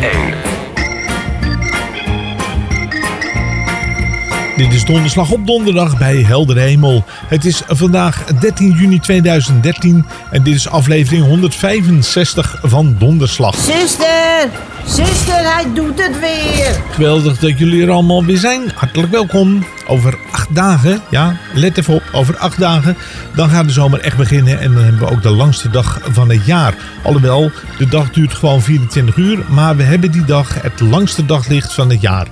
501. Dit is donderslag op donderdag bij Helder Hemel. Het is vandaag 13 juni 2013 en dit is aflevering 165 van Donderslag. Zuster, zuster, hij doet het weer. Geweldig dat jullie er allemaal weer zijn. Hartelijk welkom. Over dagen, ja, let even op, over acht dagen, dan gaat de zomer echt beginnen en dan hebben we ook de langste dag van het jaar. Alhoewel, de dag duurt gewoon 24 uur, maar we hebben die dag het langste daglicht van het jaar.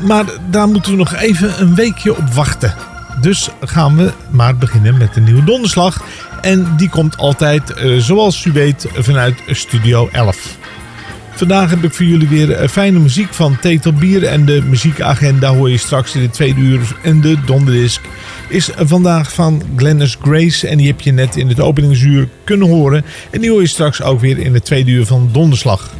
Maar daar moeten we nog even een weekje op wachten. Dus gaan we maar beginnen met een nieuwe donderslag. En die komt altijd, eh, zoals u weet, vanuit Studio 11. Vandaag heb ik voor jullie weer eh, fijne muziek van Tetel Bier. En de muziekagenda hoor je straks in de tweede uur. En de donderdisc is vandaag van Glennis Grace. En die heb je net in het openingsuur kunnen horen. En die hoor je straks ook weer in het tweede uur van Donderslag.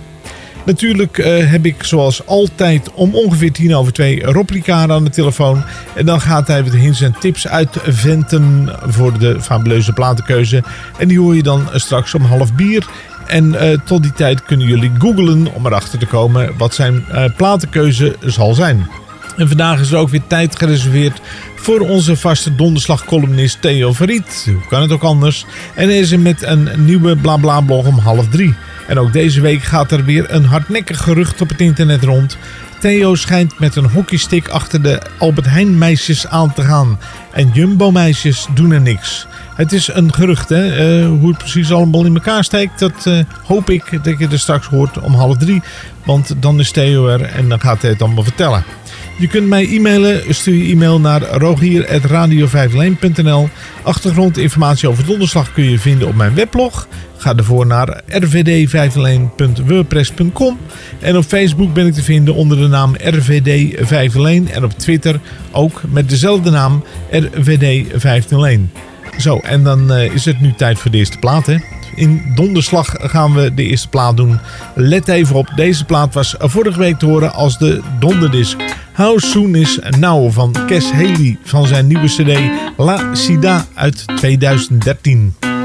Natuurlijk eh, heb ik zoals altijd om ongeveer tien over twee Rob aan de telefoon. En dan gaat hij wat hints en tips uitventen voor de fabuleuze platenkeuze. En die hoor je dan straks om half bier. En eh, tot die tijd kunnen jullie googlen om erachter te komen wat zijn eh, platenkeuze zal zijn. En vandaag is er ook weer tijd gereserveerd voor onze vaste donderslagcolumnist Theo Verriet. Hoe kan het ook anders? En hij is er met een nieuwe blabla blog om half drie. En ook deze week gaat er weer een hardnekkig gerucht op het internet rond. Theo schijnt met een hockeystick achter de Albert Heijn meisjes aan te gaan. En Jumbo meisjes doen er niks. Het is een gerucht, hè? Eh, hoe het precies allemaal in elkaar steekt, dat eh, hoop ik dat je er straks hoort om half drie. Want dan is Theo er en dan gaat hij het allemaal vertellen. Je kunt mij e-mailen. Stuur je e-mail naar rogier.radio501.nl Achtergrondinformatie over donderslag kun je vinden op mijn weblog. Ga ervoor naar rvd501.wordpress.com En op Facebook ben ik te vinden onder de naam RVD501 en op Twitter ook met dezelfde naam RVD501. Zo, en dan eh, is het nu tijd voor de eerste plaat, hè? In donderslag gaan we de eerste plaat doen. Let even op, deze plaat was vorige week te horen als de donderdisc. How Soon Is Now van Kes Haley van zijn nieuwe cd La Sida uit 2013.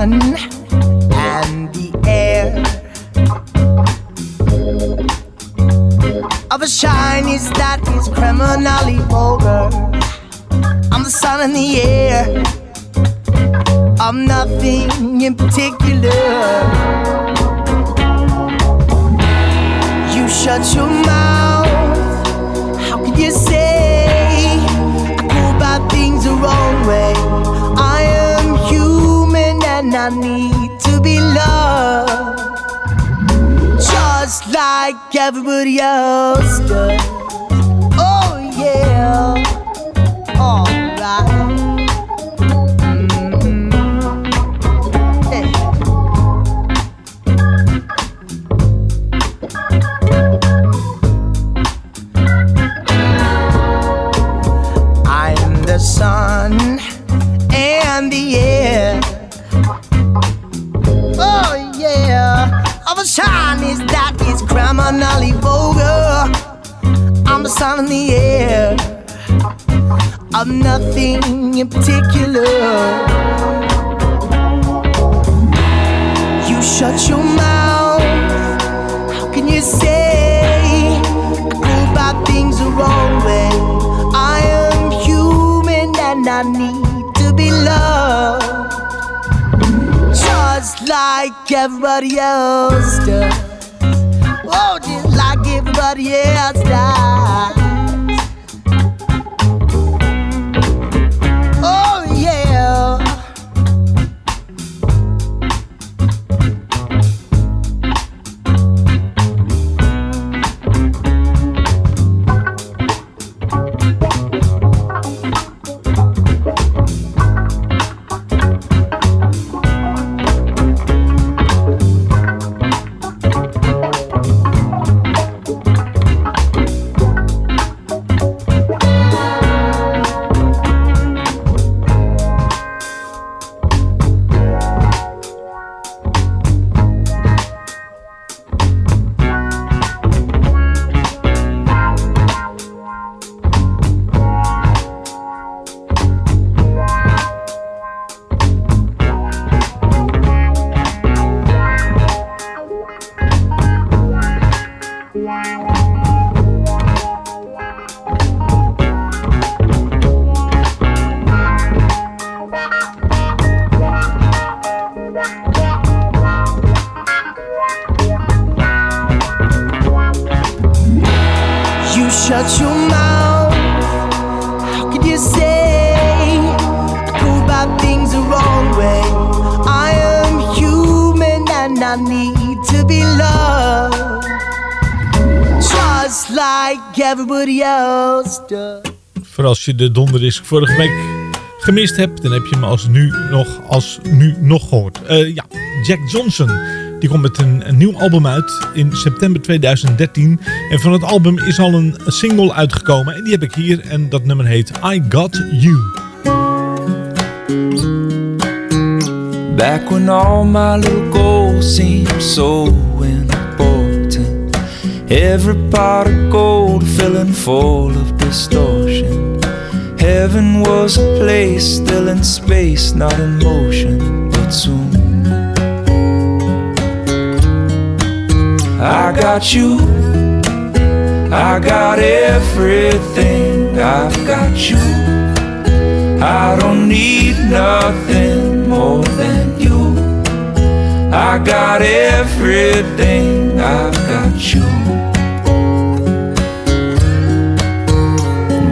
Sun and the air of a shyness that is criminally vulgar. I'm the sun and the air of nothing in particular. You shut your mouth. How could you say I go about things the wrong way? I need to be loved. Just like everybody else does. Oh, yeah. Criminally vulgar. I'm the sun and the air of nothing in particular. You shut your mouth. How can you say I about things the wrong way? I am human and I need to be loved. Just like everybody else does. Just like everybody else does. Als je de donderdisc vorige week gemist hebt, dan heb je hem als nu nog, als nu nog gehoord. Eh, ja, Jack Johnson. Die komt met een, nieuw album uit in september 2013. En van het album is al een single uitgekomen. En die heb ik hier. En dat nummer heet I Got You. Back when all my little goals seemed so important. Every pot of gold full of distortion. Heaven was a place still in space, not in motion, but soon. I got you, I got everything, I've got you. I don't need nothing more than you. I got everything, I've got you.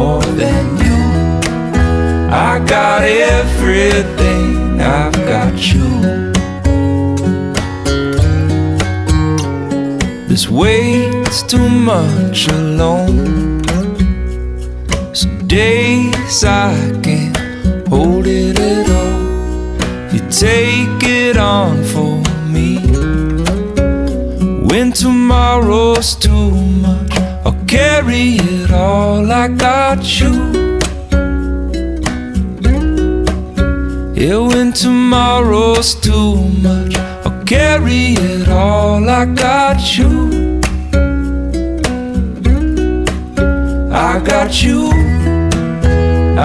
more than you. I got everything. I've got you. This weight's too much alone. Some days I can't hold it at all. You take it on for me. When tomorrow's too carry it all. I got you. Yeah, when tomorrow's too much, I'll carry it all. I got you. I got you.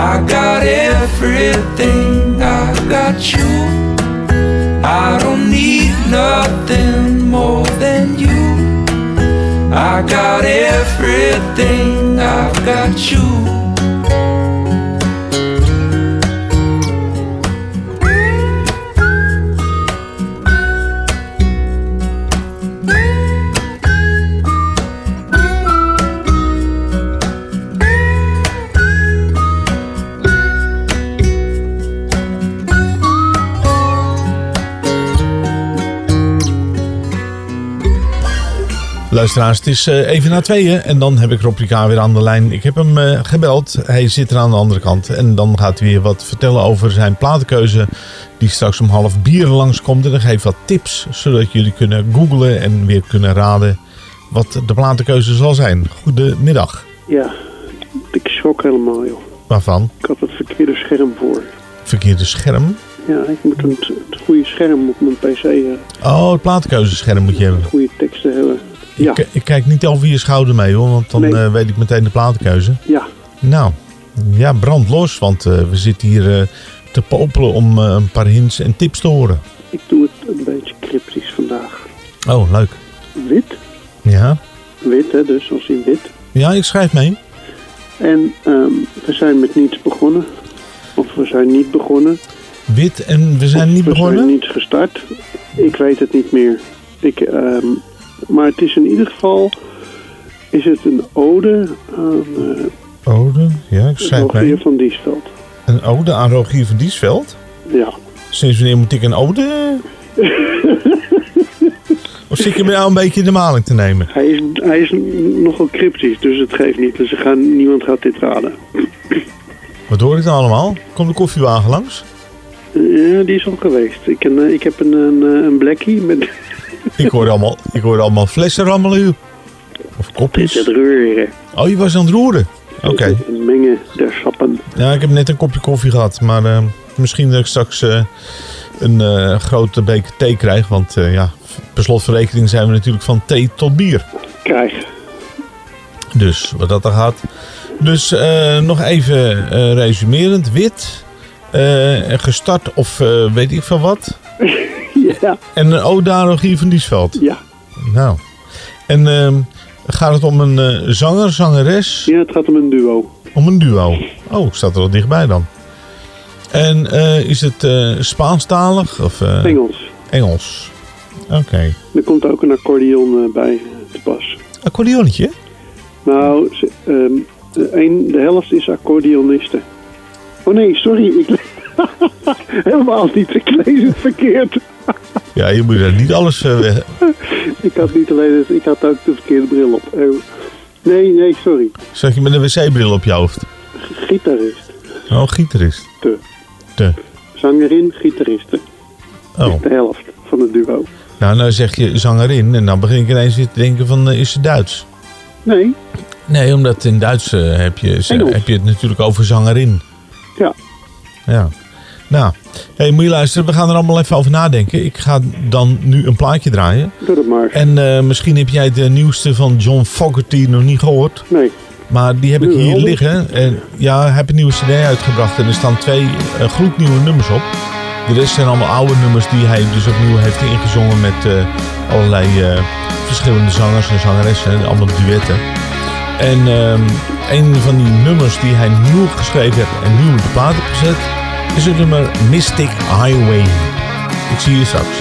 I got everything. I got you. I don't need nothing more than you. I got everything. I've got you. Luisteraars, het is eh, even na tweeën en dan heb ik Rob Ricard weer aan de lijn. Ik heb hem eh, gebeld, hij zit er aan de andere kant. En dan gaat hij weer wat vertellen over zijn platenkeuze die straks om half bier langskomt. En dan geeft wat tips, zodat jullie kunnen googlen en weer kunnen raden wat de platenkeuze zal zijn. Goedemiddag. Ja, ik schrok helemaal, joh. Waarvan? Ik had het verkeerde scherm voor. Verkeerde scherm. Ja, ik moet een, het goede scherm op mijn pc hebben. Oh, het platenkeuzescherm moet je hebben. Goede teksten hebben. Ja, Ik, ik kijk niet over je schouder mee hoor, want dan Nee. eh, weet ik meteen de platenkeuze. ja. Nou, ja, brand los, want eh, we zitten hier eh, te popelen om een paar hints en tips te horen. Ik doe het een beetje cryptisch vandaag. Oh, leuk. Wit. Ja, Wit, hè, dus als in wit. ja ik schrijf mee. En ehm, we zijn met niets begonnen. Of we zijn niet begonnen. Wit en we zijn Of niet we begonnen. zijn niets gestart. Ik weet het niet meer. Ik, ehm, maar het is in ieder geval... Is het een ode aan eh Ode, ja, ik schrijf Rogier mee. van Diesveld. Een ode aan Rogier van Diesveld. Ja. Sinds wanneer moet ik een ode? of zit je me nou een beetje in de maling te nemen? Hij is, hij is nogal cryptisch, dus het geeft niet. Dus gaan, niemand gaat dit raden. Wat hoor ik dan allemaal? Komt de koffiewagen langs? Ja, die is al geweest. Ik, eh, ik heb een, een, een blackie met Ik hoor allemaal, ik hoor allemaal flessen rammelen. Of kopjes. het reuren. Oh, je was aan het roeren. Oké. Mengen der sappen. Ja, ik heb net een kopje koffie gehad. Maar eh, misschien dat ik straks eh, een eh, grote beker thee krijg. Want ja, per slot van rekening zijn we natuurlijk van thee tot bier. Krijg. Dus wat dat er gaat. Dus nog even resumerend. Wit. gestart of weet ik van wat. Ja, En aan Rogier van Diesveld. ja. Nou. En ehm, gaat het om een eh, zanger, zangeres? Ja, het gaat om een duo. Om een duo. Oh, staat er wel dichtbij dan. En eh, is het eh, Spaanstalig of Engels. Engels? Oké. Er komt ook een accordeon bij te pas. Accordeonnetje? Nou, ehm, de, een, de helft is accordeoniste. Oh nee, sorry. Ik le- Helemaal niet. Ik lees het verkeerd. Ja, je moet er niet alles eh, weg. Ik had niet alleen ik had ook de verkeerde bril op. Eh, nee, nee, sorry. Zeg je met een wc-bril op je hoofd? Gitarist. Oh, gitarist. Te. Te. Zangerin, gitariste. Oh. De helft van het duo. Nou, nou zeg je zangerin en dan begin ik ineens weer te denken van, eh, is ze Duits? Nee, Nee, omdat in Duits heb, je, Engels. heb je het natuurlijk over zangerin. Ja. Ja. Nou, hey, moet je luisteren, we gaan er allemaal even over nadenken. Ik ga dan nu een plaatje draaien. doe dat maar. En eh, misschien heb jij de nieuwste van John Fogerty nog niet gehoord. Nee, Maar die heb ik hier liggen. En ja, hij heeft een nieuwe cd uitgebracht. En er staan twee eh, gloednieuwe nummers op. De rest zijn allemaal oude nummers die hij dus opnieuw heeft ingezongen met eh, allerlei verschillende zangers en zangeressen. Allemaal duetten. En ehm, een van die nummers die hij nieuw geschreven heeft en nieuw op de plaat heeft gezet, is het nummer Mystic Highway. Ik zie je straks.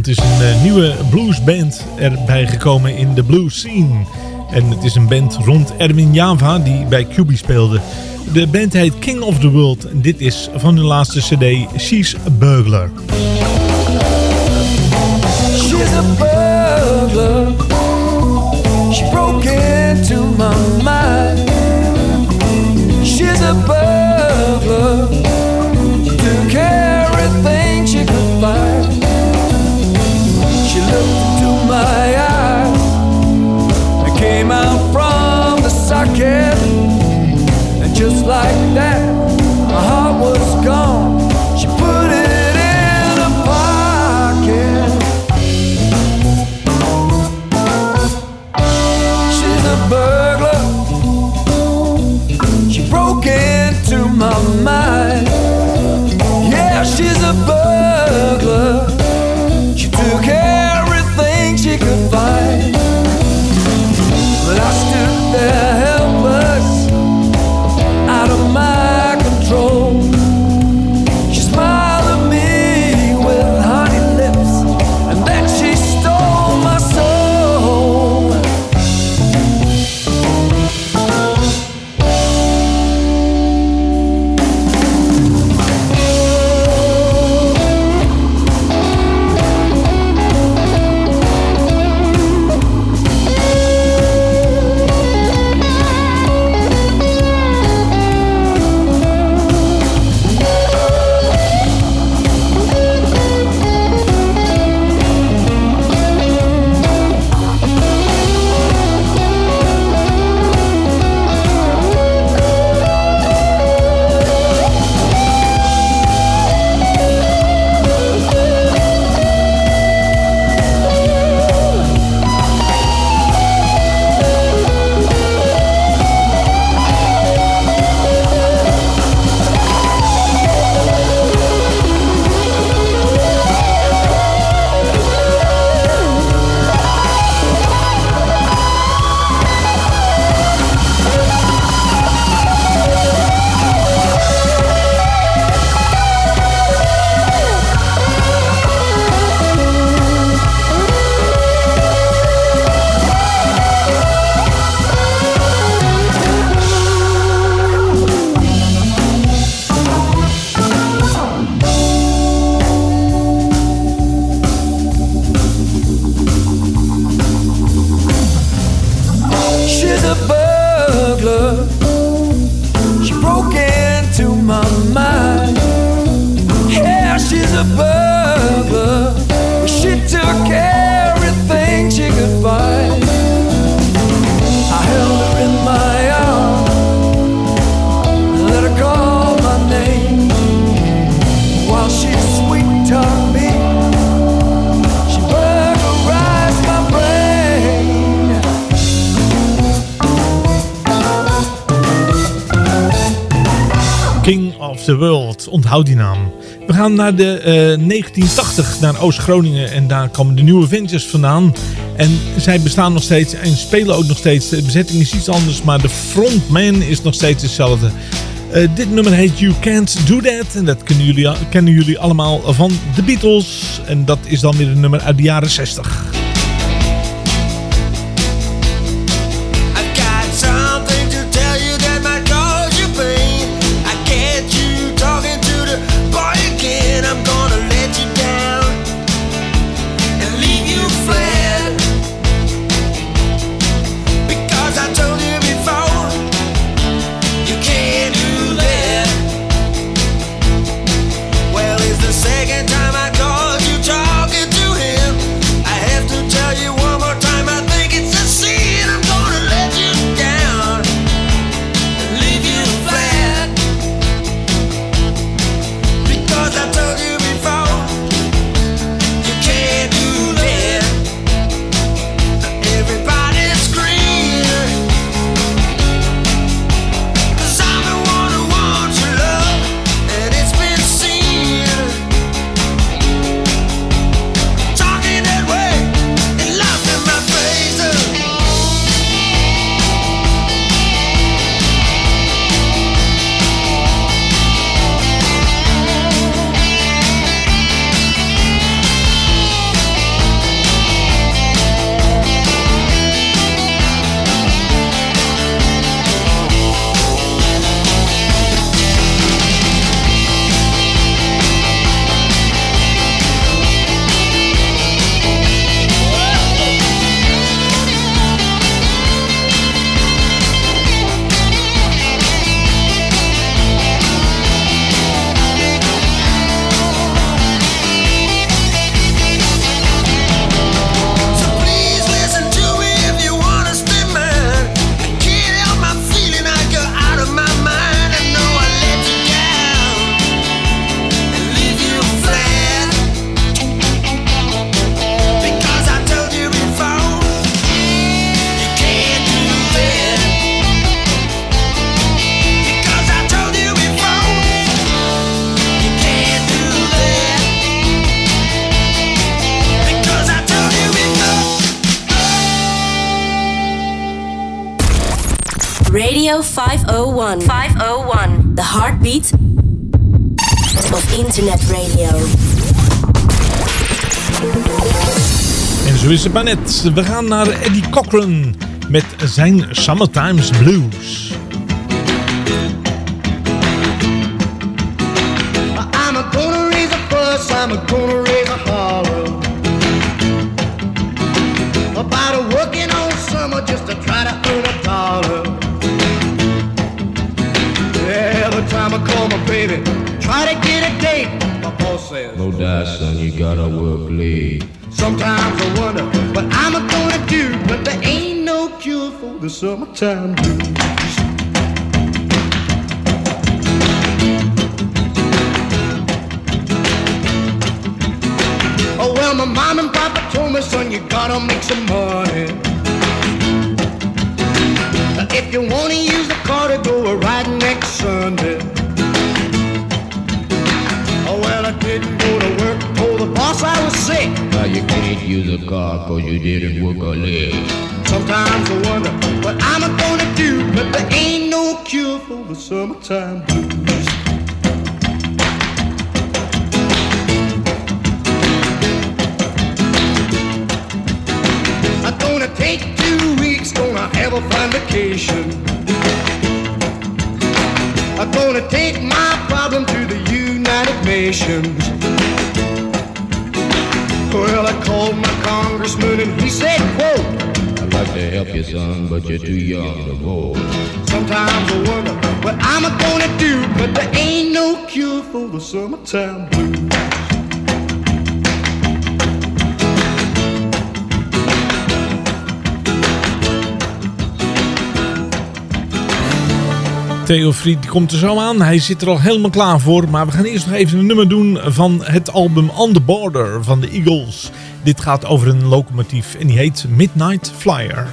Het is een eh, nieuwe bluesband erbij gekomen in de blues scene. En het is een band rond Erwin Java die bij QB speelde. De band heet King of the World en dit is van hun laatste cd She's a She my mind She's a burglar of the World, onthoud die naam. We gaan naar de eh, 1980, naar Oost-Groningen. En daar komen de nieuwe Ventures vandaan. En zij bestaan nog steeds en spelen ook nog steeds. De bezetting is iets anders, maar de frontman is nog steeds hetzelfde. Eh, dit nummer heet You Can't Do That. En dat kennen jullie, kennen jullie allemaal van de Beatles. En dat is dan weer een nummer uit de jaren 60. Maar. We gaan naar Eddie Cochran met zijn Summertimes Blues. The blues. Oh well, my mom and papa told me, son, you gotta make some money. If you wanna use the car to go a ride next Sunday. Oh well, I didn't go to work, told the boss I was sick. Now you can't use a car cause you didn't work a leg. Sometimes I wonder but there ain't no cure for the summertime blues. I'm gonna take two weeks, gonna have a fine vacation. I'm gonna take my problem to the United Nations. Well, I called my congressman and he said, quote, like to help you, son, but you're too young to vote. Sometimes I wonder what I'm gonna do, but there ain't no cure for the summertime blues. Theo Fried komt er zo aan. Hij zit er al helemaal klaar voor. Maar we gaan eerst nog even een nummer doen van het album On The Border van de Eagles. Dit gaat over een locomotief en die heet Midnight Flyer.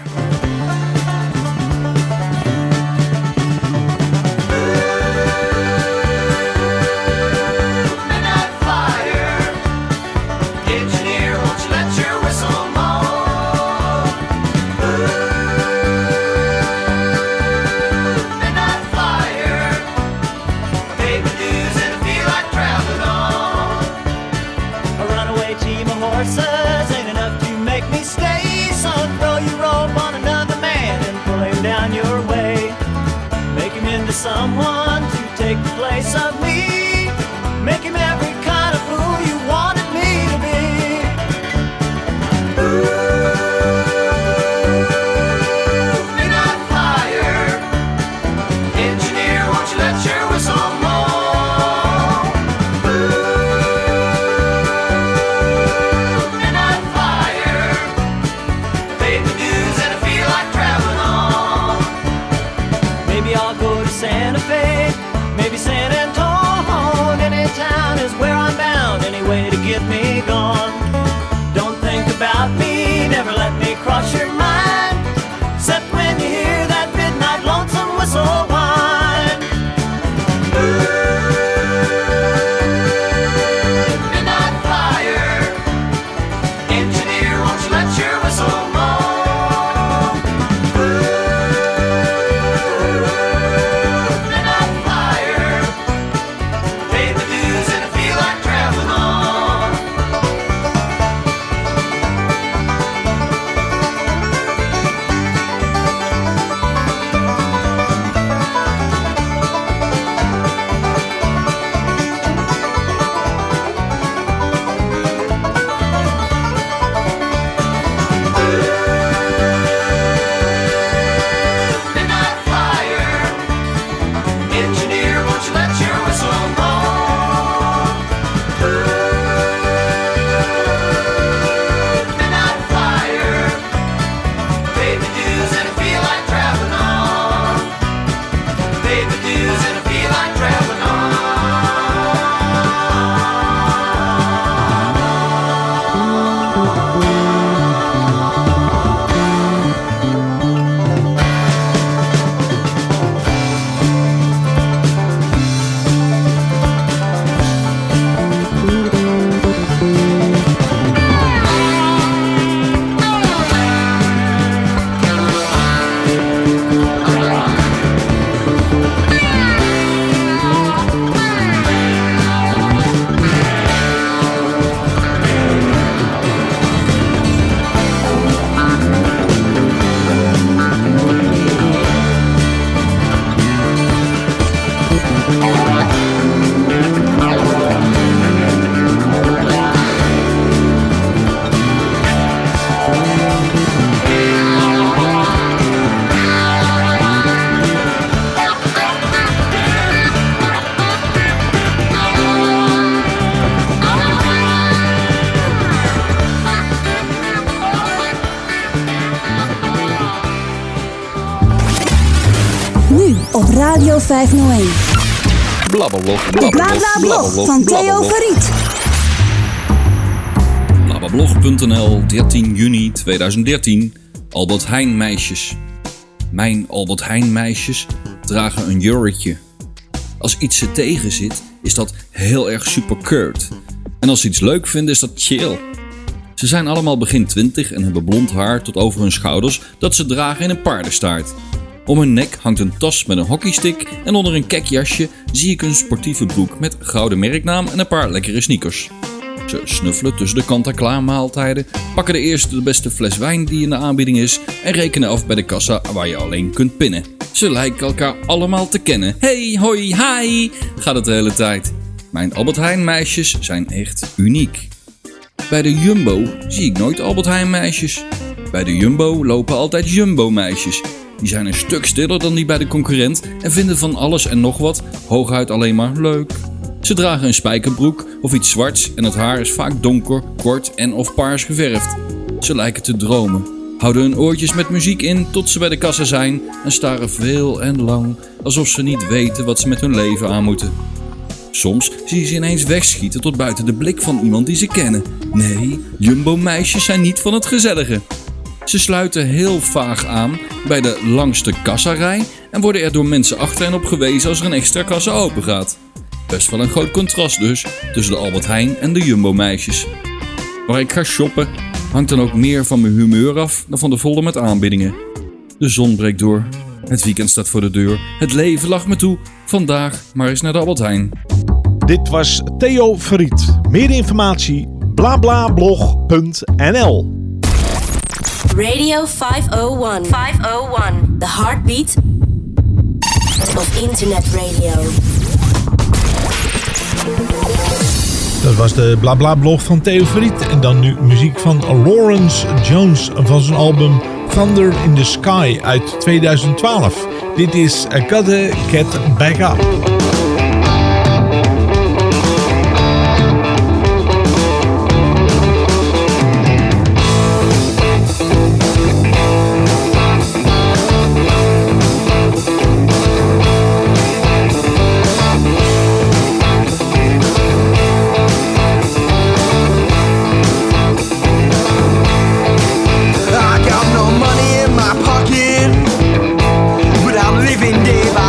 501. Blablablog. Van Theo Verriet. Blablablog.nl, 13 juni 2013. Albert Heijn meisjes. Mijn Albert Heijn meisjes dragen een jurkje. Als iets ze tegen zit, is dat heel erg super. En als ze iets leuk vinden, is dat chill. Ze zijn allemaal begin 20 en hebben blond haar tot over hun schouders dat ze dragen in een paardenstaart. Om hun nek hangt een tas met een hockeystick en onder een kekjasje zie ik een sportieve broek met gouden merknaam en een paar lekkere sneakers. Ze snuffelen tussen de kant-en-klaar maaltijden, pakken de eerste de beste fles wijn die in de aanbieding is en rekenen af bij de kassa waar je alleen kunt pinnen. Ze lijken elkaar allemaal te kennen. Hey, hoi, hi, gaat het de hele tijd. Mijn Albert Heijn meisjes zijn echt uniek. Bij de Jumbo zie ik nooit Albert Heijn meisjes. Bij de Jumbo lopen altijd Jumbo meisjes. Die zijn een stuk stiller dan die bij de concurrent en vinden van alles en nog wat hooguit alleen maar leuk. Ze dragen een spijkerbroek of iets zwarts en het haar is vaak donker, kort en of paars geverfd. Ze lijken te dromen. houden hun oortjes met muziek in tot ze bij de kassa zijn en staren veel en lang alsof ze niet weten wat ze met hun leven aan moeten. Soms zie je ze ineens wegschieten tot buiten de blik van iemand die ze kennen. Nee, jumbo-meisjes zijn niet van het gezellige. Ze sluiten heel vaag aan bij de langste kassarij en worden er door mensen achter op gewezen als er een extra kassa open gaat. Best wel een groot contrast dus tussen de Albert Heijn en de Jumbo-meisjes. Waar ik ga shoppen hangt dan ook meer van mijn humeur af dan van de folder met aanbiedingen. De zon breekt door, het weekend staat voor de deur, het leven lacht me toe, vandaag maar eens naar de Albert Heijn. Dit was Theo Verriet. Meer informatie blablablog.nl Radio 501. 501. The heartbeat of internet radio. Dat was de blabla-blog van Theo Verriet. En dan nu muziek van Lawrence Jones van zijn album Thunder in the Sky uit 2012. Dit is I Gotta Get Back Up. Day by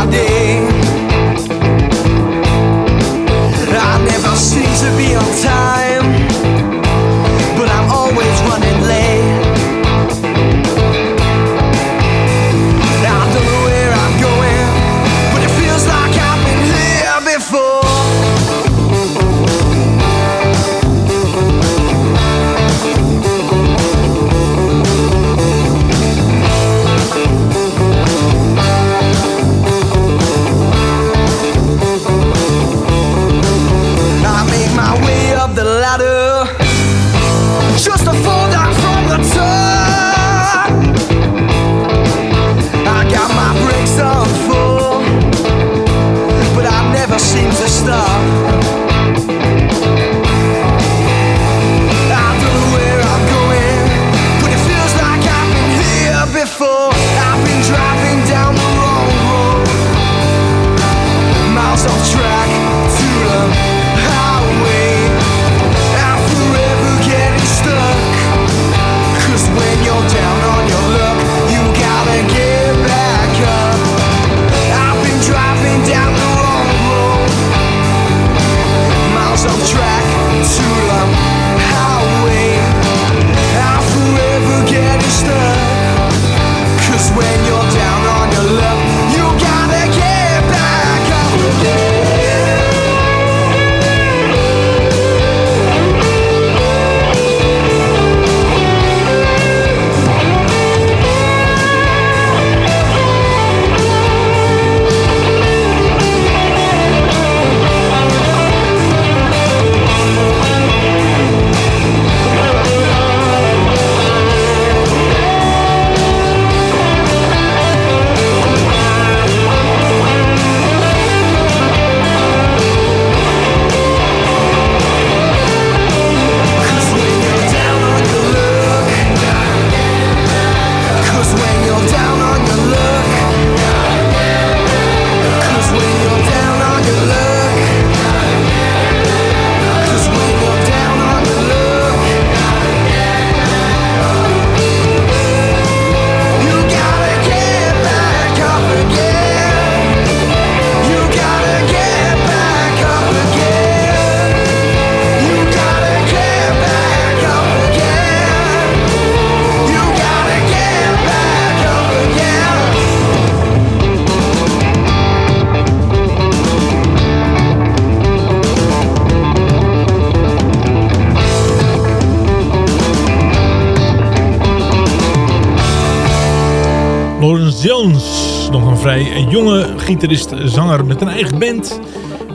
jonge gitarist-zanger met een eigen band.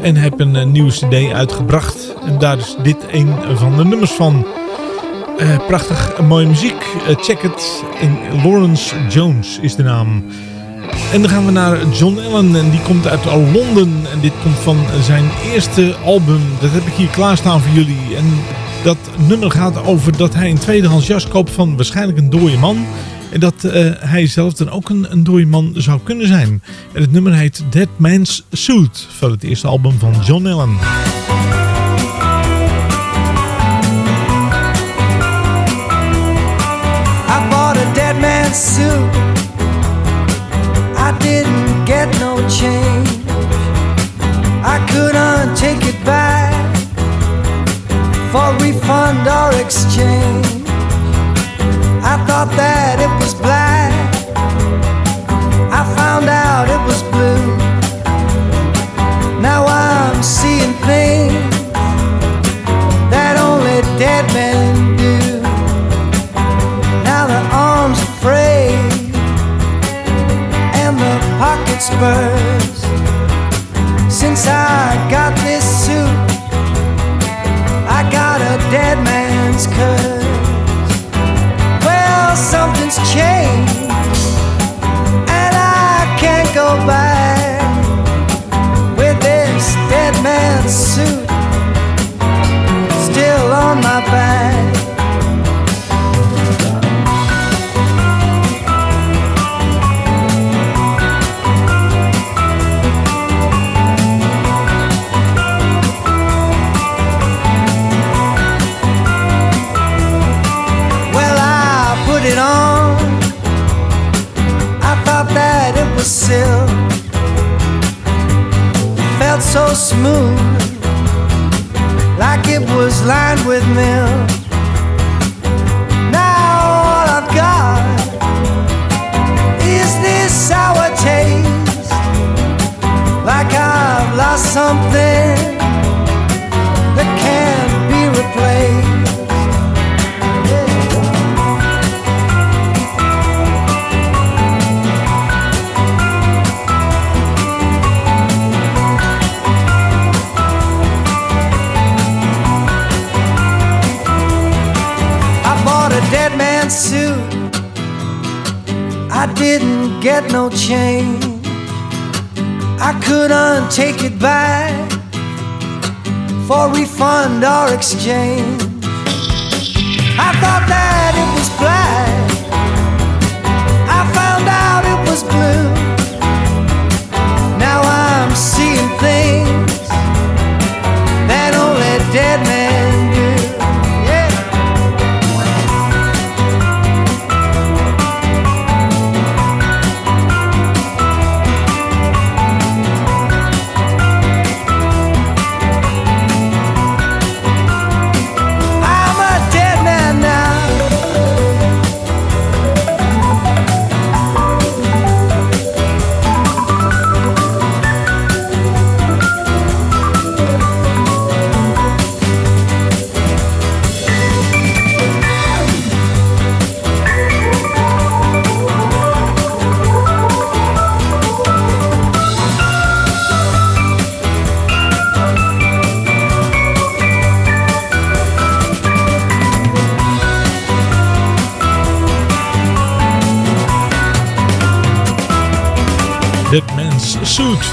En heeft een eh, nieuwe cd uitgebracht. En daar is dit een van de nummers van. Eh, prachtig, mooie muziek. Eh, check. In Lawrence Jones is de naam. En dan gaan we naar John Allen. En die komt uit Londen. En dit komt van zijn eerste album. Dat heb ik hier klaarstaan voor jullie. En Dat nummer gaat over dat hij een tweedehands jas koopt van waarschijnlijk een dode man. En dat eh, hij zelf dan ook een, een dode man zou kunnen zijn. En het nummer heet Dead Man's Suit van het eerste album van John man's suit. I didn't get no change. I couldn't take it back for refund or exchange. I thought that it smooth, like it was lined with milk. Now all I've got is this sour taste, like I've lost something didn't get no change. I couldn't take it back for refund or exchange. I thought that it was black. I found out it was blue. Now I'm seeing things that only dead men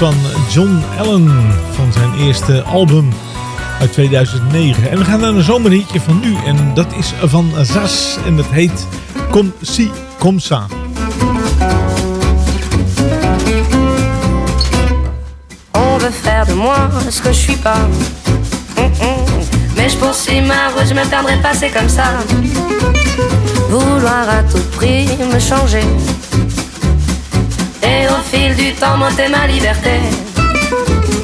van John Allen van zijn eerste album uit 2009. En we gaan naar een zomerhitje van nu en dat is van Zas en dat heet Comme si, comme ça. On veut faire de moi ce que je suis pas. Hum, hum. Mais je poursuis ma route, je me perdrai pas, c'est comme ça. Vouloir à tout prix me changer. Du temps, monter ma liberté.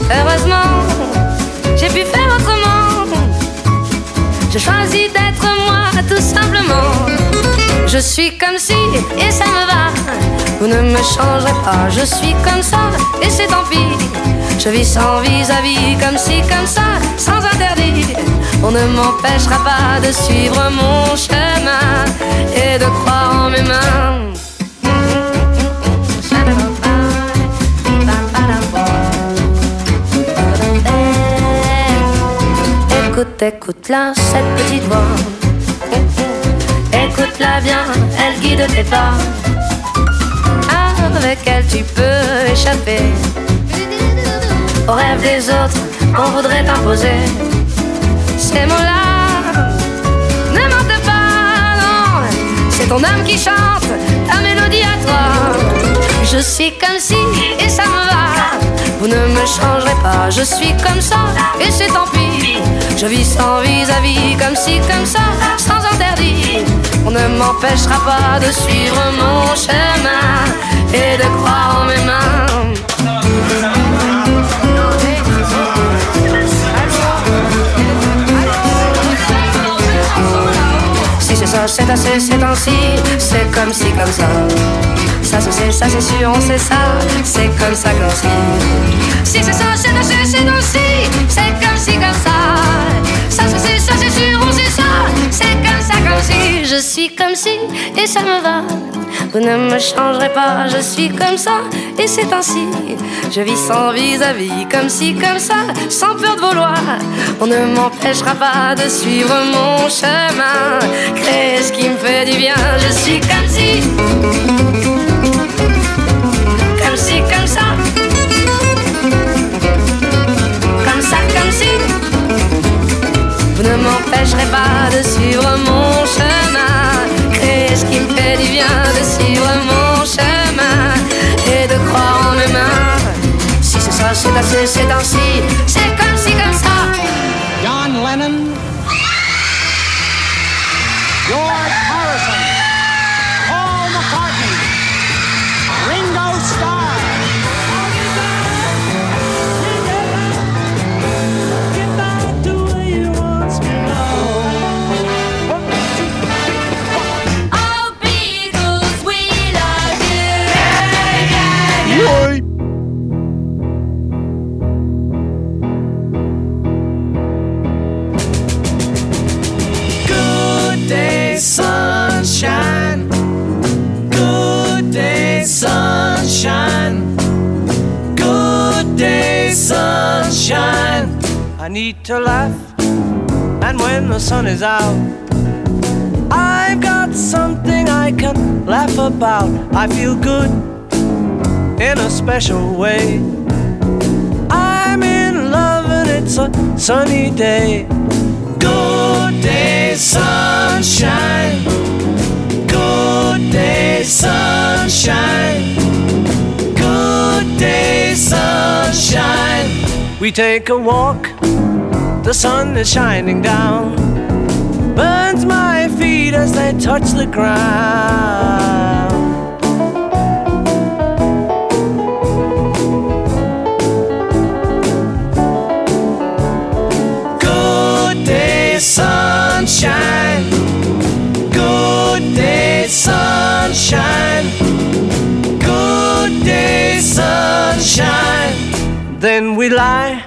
Heureusement, j'ai pu faire autrement. Je choisis d'être moi, tout simplement. Je suis comme si, et ça me va. Vous ne me changerez pas, je suis comme ça, et c'est tant pis. Je vis sans vis-à-vis, comme si, comme ça, sans interdit. On ne m'empêchera pas de suivre mon chemin et de croire en mes mains. Écoute, écoute-la, cette petite voix. Écoute-la bien, elle guide tes pas. Avec elle, tu peux échapper aux rêves des autres qu'on voudrait t'imposer. Ces mots-là, ne mentent pas, non. C'est ton âme qui chante ta mélodie à toi. Je suis comme si et ça me va. Vous ne me changerez pas, je suis comme ça et c'est tant pis. Je vis sans vis-à-vis, comme si, comme ça, sans interdit. On ne m'empêchera pas de suivre mon chemin et de croire en mes mains. Si c'est ça, c'est assez, c'est ainsi, c'est comme si, comme ça. Ça se sait, ça c'est sûr, on sait ça, c'est comme ça, comme si. Si c'est ça, c'est assez, c'est ainsi, c'est comme si, comme ça. Ça se sait, ça c'est sûr, on sait ça, c'est comme ça, comme si. Je suis comme si, et ça me va. Vous ne me changerez pas, je suis comme ça, et c'est ainsi. Je vis sans vis-à-vis, comme si, comme ça, sans peur de vouloir. On ne m'empêchera pas de suivre mon chemin, créer ce qui me fait du bien. Je suis comme si, ne m'empêcherez pas de suivre mon chemin, créer ce qui me fait du bien, de suivre mon chemin et de croire en mes mains. Si c'est ça, c'est assez, c'est ainsi, c'est comme si, comme ça. John Lennon, George To laugh, and when the sun is out, I've got something I can laugh about. I feel good in a special way. I'm in love, and it's a sunny day. Good day, sunshine. Good day, sunshine. Good day, sunshine. We take a walk, the sun is shining down, burns my feet as they touch the ground. Good day, sunshine. Good day, sunshine. Good day, sunshine. Then we lie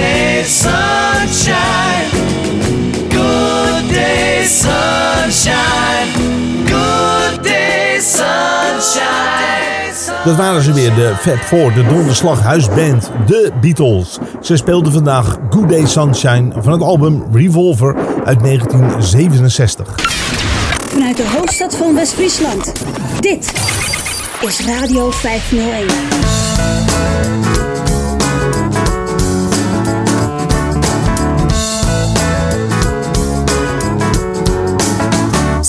Good day, sunshine. Good day, sunshine. Good day, sunshine. Dat waren ze weer, de Fab Four, de donderslag huisband, de Beatles. Ze speelden vandaag Good Day Sunshine van het album Revolver uit 1967. Vanuit de hoofdstad van West-Friesland. Dit is Radio 501.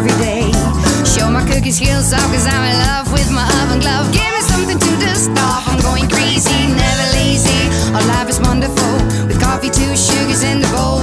every day. Show my cookie skills off, cause I'm in love with my oven glove. Give me something to dust off, I'm going crazy, never lazy. Our life is wonderful, with coffee, two sugars in the bowl.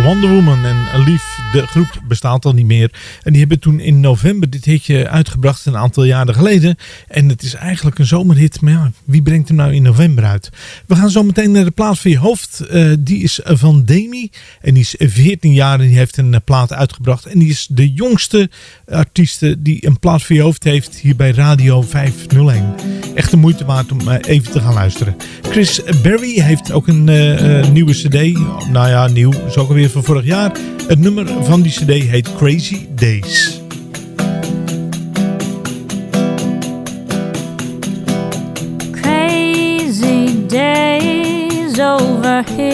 Wonder Woman. En Lief, de groep bestaat al niet meer. En die hebben toen in november dit hitje uitgebracht een aantal jaren geleden. En het is eigenlijk een zomerhit. Maar ja, wie brengt hem nou in november uit? We gaan zo meteen naar de plaats van je hoofd. Eh, die is van Demi. En die is 14 jaar en die heeft een eh, plaat uitgebracht. En die is de jongste artiest die een plaats voor je hoofd heeft hier bij Radio 501. Echt de moeite waard om eh, even te gaan luisteren. Chris Berry heeft ook een nieuwe cd. Nou ja, nieuw. is ook alweer van vorig jaar. Het nummer van die cd heet Crazy Days. Crazy Days over here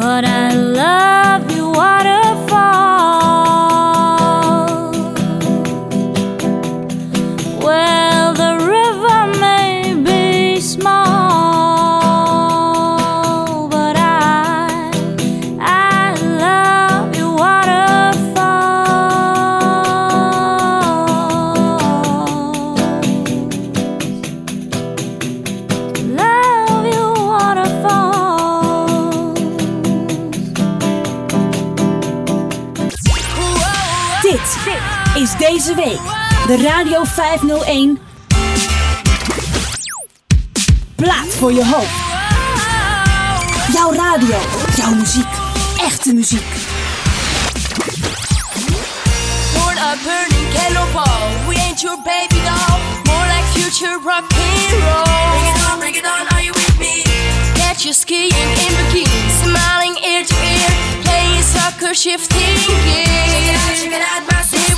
What I love. De Radio 501 Plaat voor je hoofd. Jouw radio, jouw muziek, echte muziek. Born a burning cannonball. We ain't your baby doll. More like future rock roll. Bring it on, bring it on, are you with me? Get you skiing in bikini, smiling ear to ear, playing soccer, shifting gears. Check it out, check it out,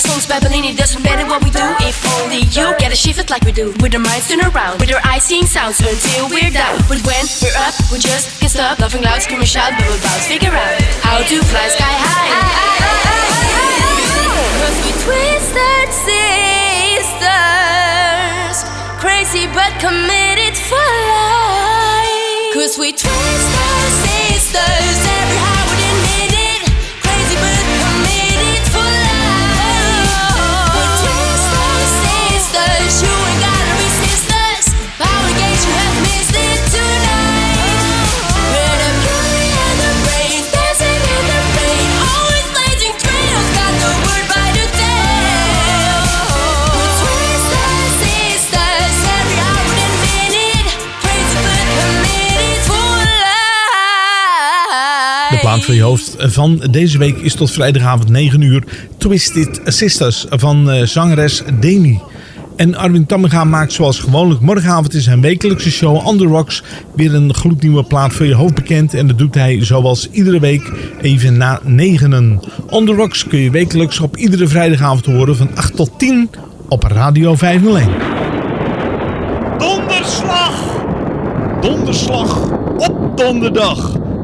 stomach, teeny yelling songs by Bellini. Doesn't matter what we do if only you get a shift like we do. With our minds turn around, with our eyes seeing sounds until we're down. But when we're up, we just can't stop laughing loud, screaming, shout, bubble bounce. Figure out how to fly sky high. Cause we twisted sisters, crazy but committed for life. Cause we je hoofd van deze week is tot vrijdagavond 9 uur Twisted Sisters van eh, zangeres Demi. En Arwin Tammenga maakt zoals gewoonlijk morgenavond in zijn wekelijkse show The Rocks weer een gloednieuwe plaat voor je hoofd bekend. En dat doet hij zoals iedere week even na negenen. The Rocks kun je wekelijks op iedere vrijdagavond horen van 8 tot 10 op Radio 501. Donderslag! Donderslag op donderdag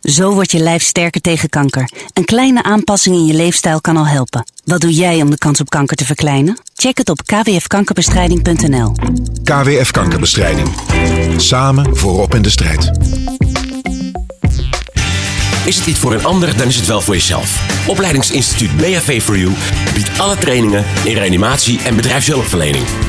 Zo wordt je lijf sterker tegen kanker. Een kleine aanpassing in je leefstijl kan al helpen. Wat doe jij om de kans op kanker te verkleinen? Check het op kwfkankerbestrijding.nl. KWF Kankerbestrijding. Samen voorop in de strijd. Is het iets voor een ander, dan is het wel voor jezelf. Opleidingsinstituut BHV for You biedt alle trainingen in reanimatie en bedrijfshulpverlening.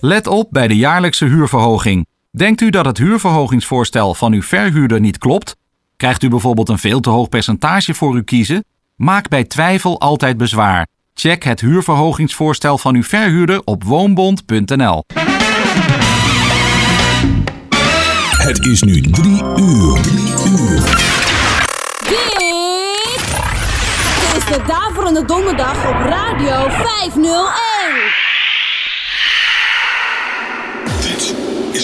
Let op bij de jaarlijkse huurverhoging. Denkt u dat het huurverhogingsvoorstel van uw verhuurder niet klopt? Krijgt u bijvoorbeeld een veel te hoog percentage voor uw kiezen? Maak bij twijfel altijd bezwaar. Check het huurverhogingsvoorstel van uw verhuurder op woonbond.nl. Het is nu drie uur. Drie uur. Dit is de Daverende Donderdag op Radio 501.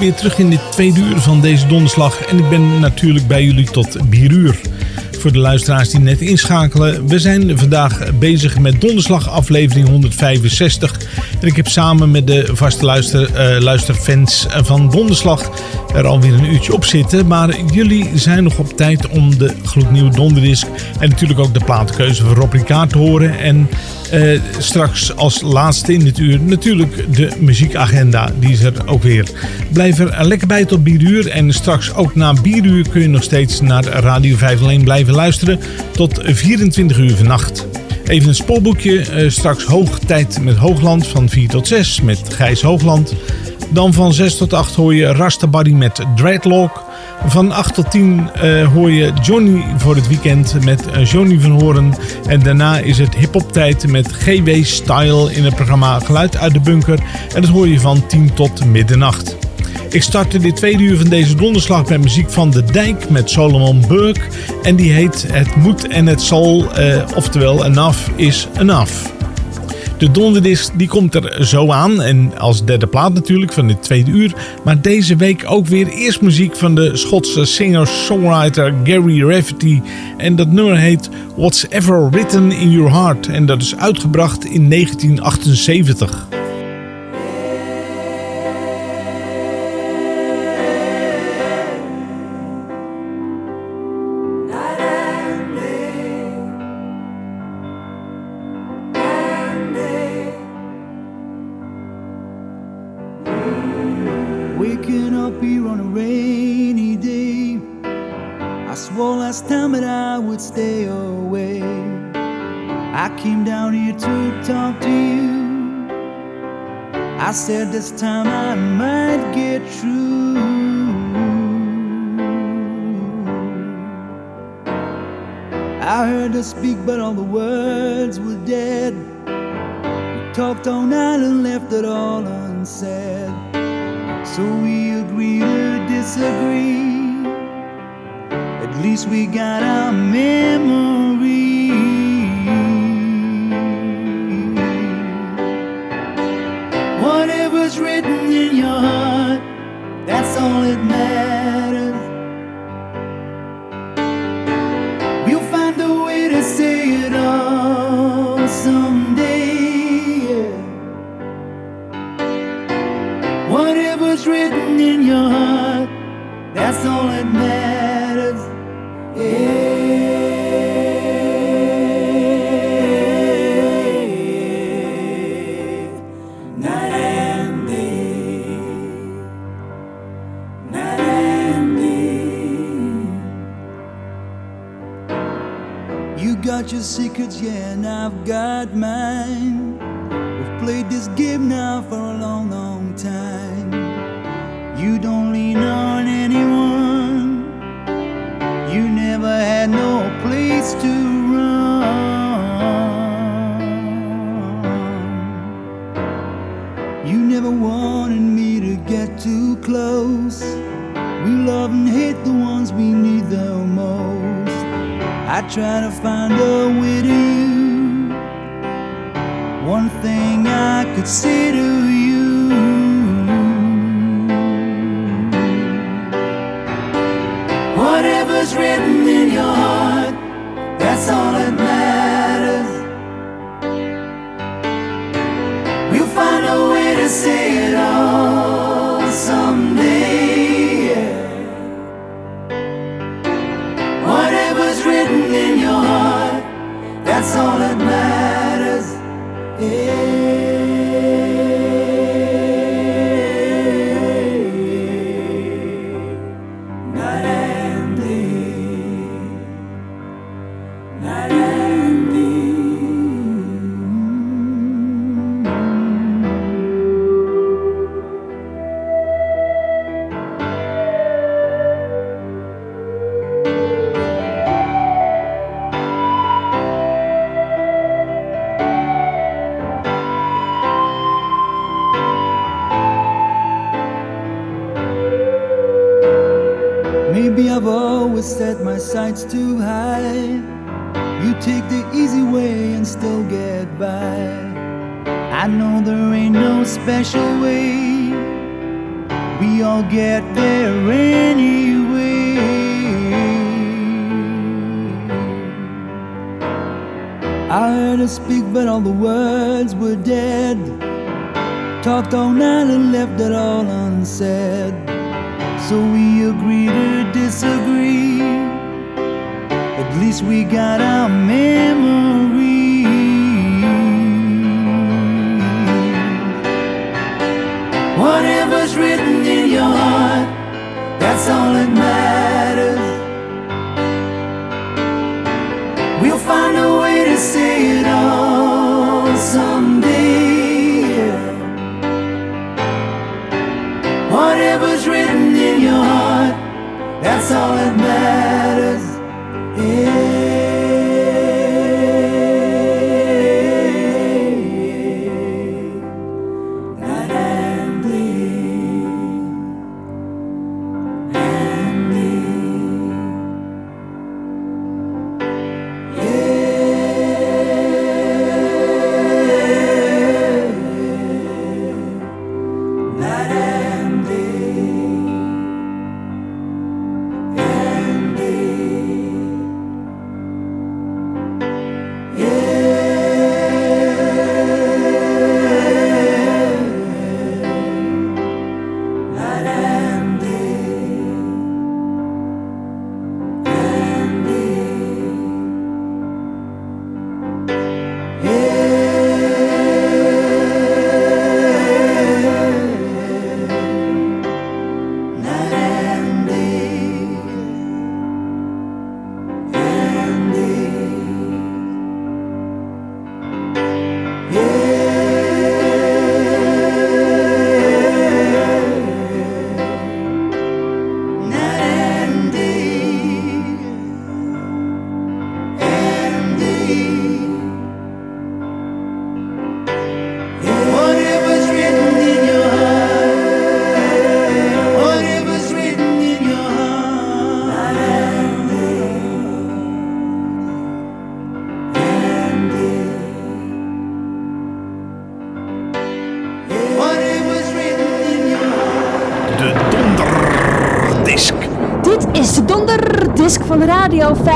Weer terug in dit tweede uur van deze donderslag. En ik ben natuurlijk bij jullie tot bieruur. Voor de luisteraars die net inschakelen, we zijn vandaag bezig met donderslag aflevering 165. En ik heb samen met de vaste luister, eh, luisterfans van donderslag er alweer een uurtje op zitten. Maar jullie zijn nog op tijd om de gloednieuwe donderdisc en natuurlijk ook de platenkeuze van Rob te horen. En eh, straks als laatste in dit uur natuurlijk de muziekagenda. Die is er ook weer. Blijf er lekker bij tot bieruur. En straks ook na bieruur kun je nog steeds naar Radio 501 blijven luisteren. Tot 24 uur vannacht. Even een spoorboekje. Eh, straks hoogtijd met Hoogland van 4 tot 6 met Gijs Hoogland. Dan van 6 tot 8 hoor je Rastabari met Dreadlock. Van 8 tot 10 uh, hoor je Johnny voor het weekend met uh, Johnny van Horen. En daarna is het hip-hop tijd met GW Style in het programma Geluid uit de Bunker. En dat hoor je van 10 tot middernacht. Ik startte dit tweede uur van deze donderslag met muziek van De Dijk met Solomon Burke. En die heet Het Moet en Het Zal, uh, oftewel Enough is Enough. De donderdisc die komt er zo aan. En als derde plaat natuurlijk van dit tweede uur. Maar deze week ook weer eerst muziek van de Schotse singer-songwriter Gary Rafferty. En dat nummer heet What's Ever Written in Your Heart. En dat is uitgebracht in 1978. This time I might get through. I heard her speak, but all the words were dead. We talked all night and left it all unsaid. So we agreed to disagree. At least we got our memory. I've got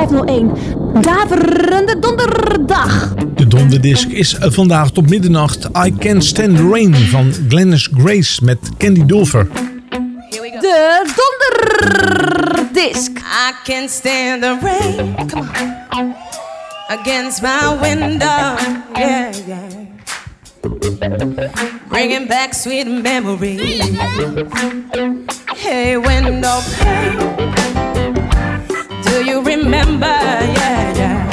501. Daverende donderdag. De donderdisc is vandaag tot middernacht I Can't Stand the Rain van Glennis Grace met Candy Dulfer. De donderdisc. I can't stand the rain. Come on. Against my window. Yeah, yeah. Bringing back sweet memories. Hey, window pane. You remember? Yeah, yeah.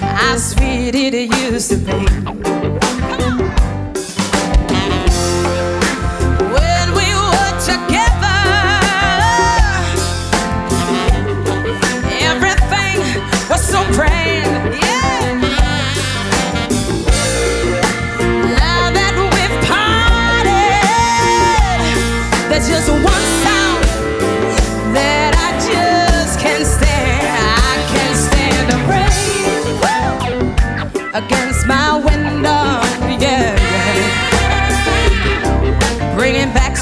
How sweet it used to be.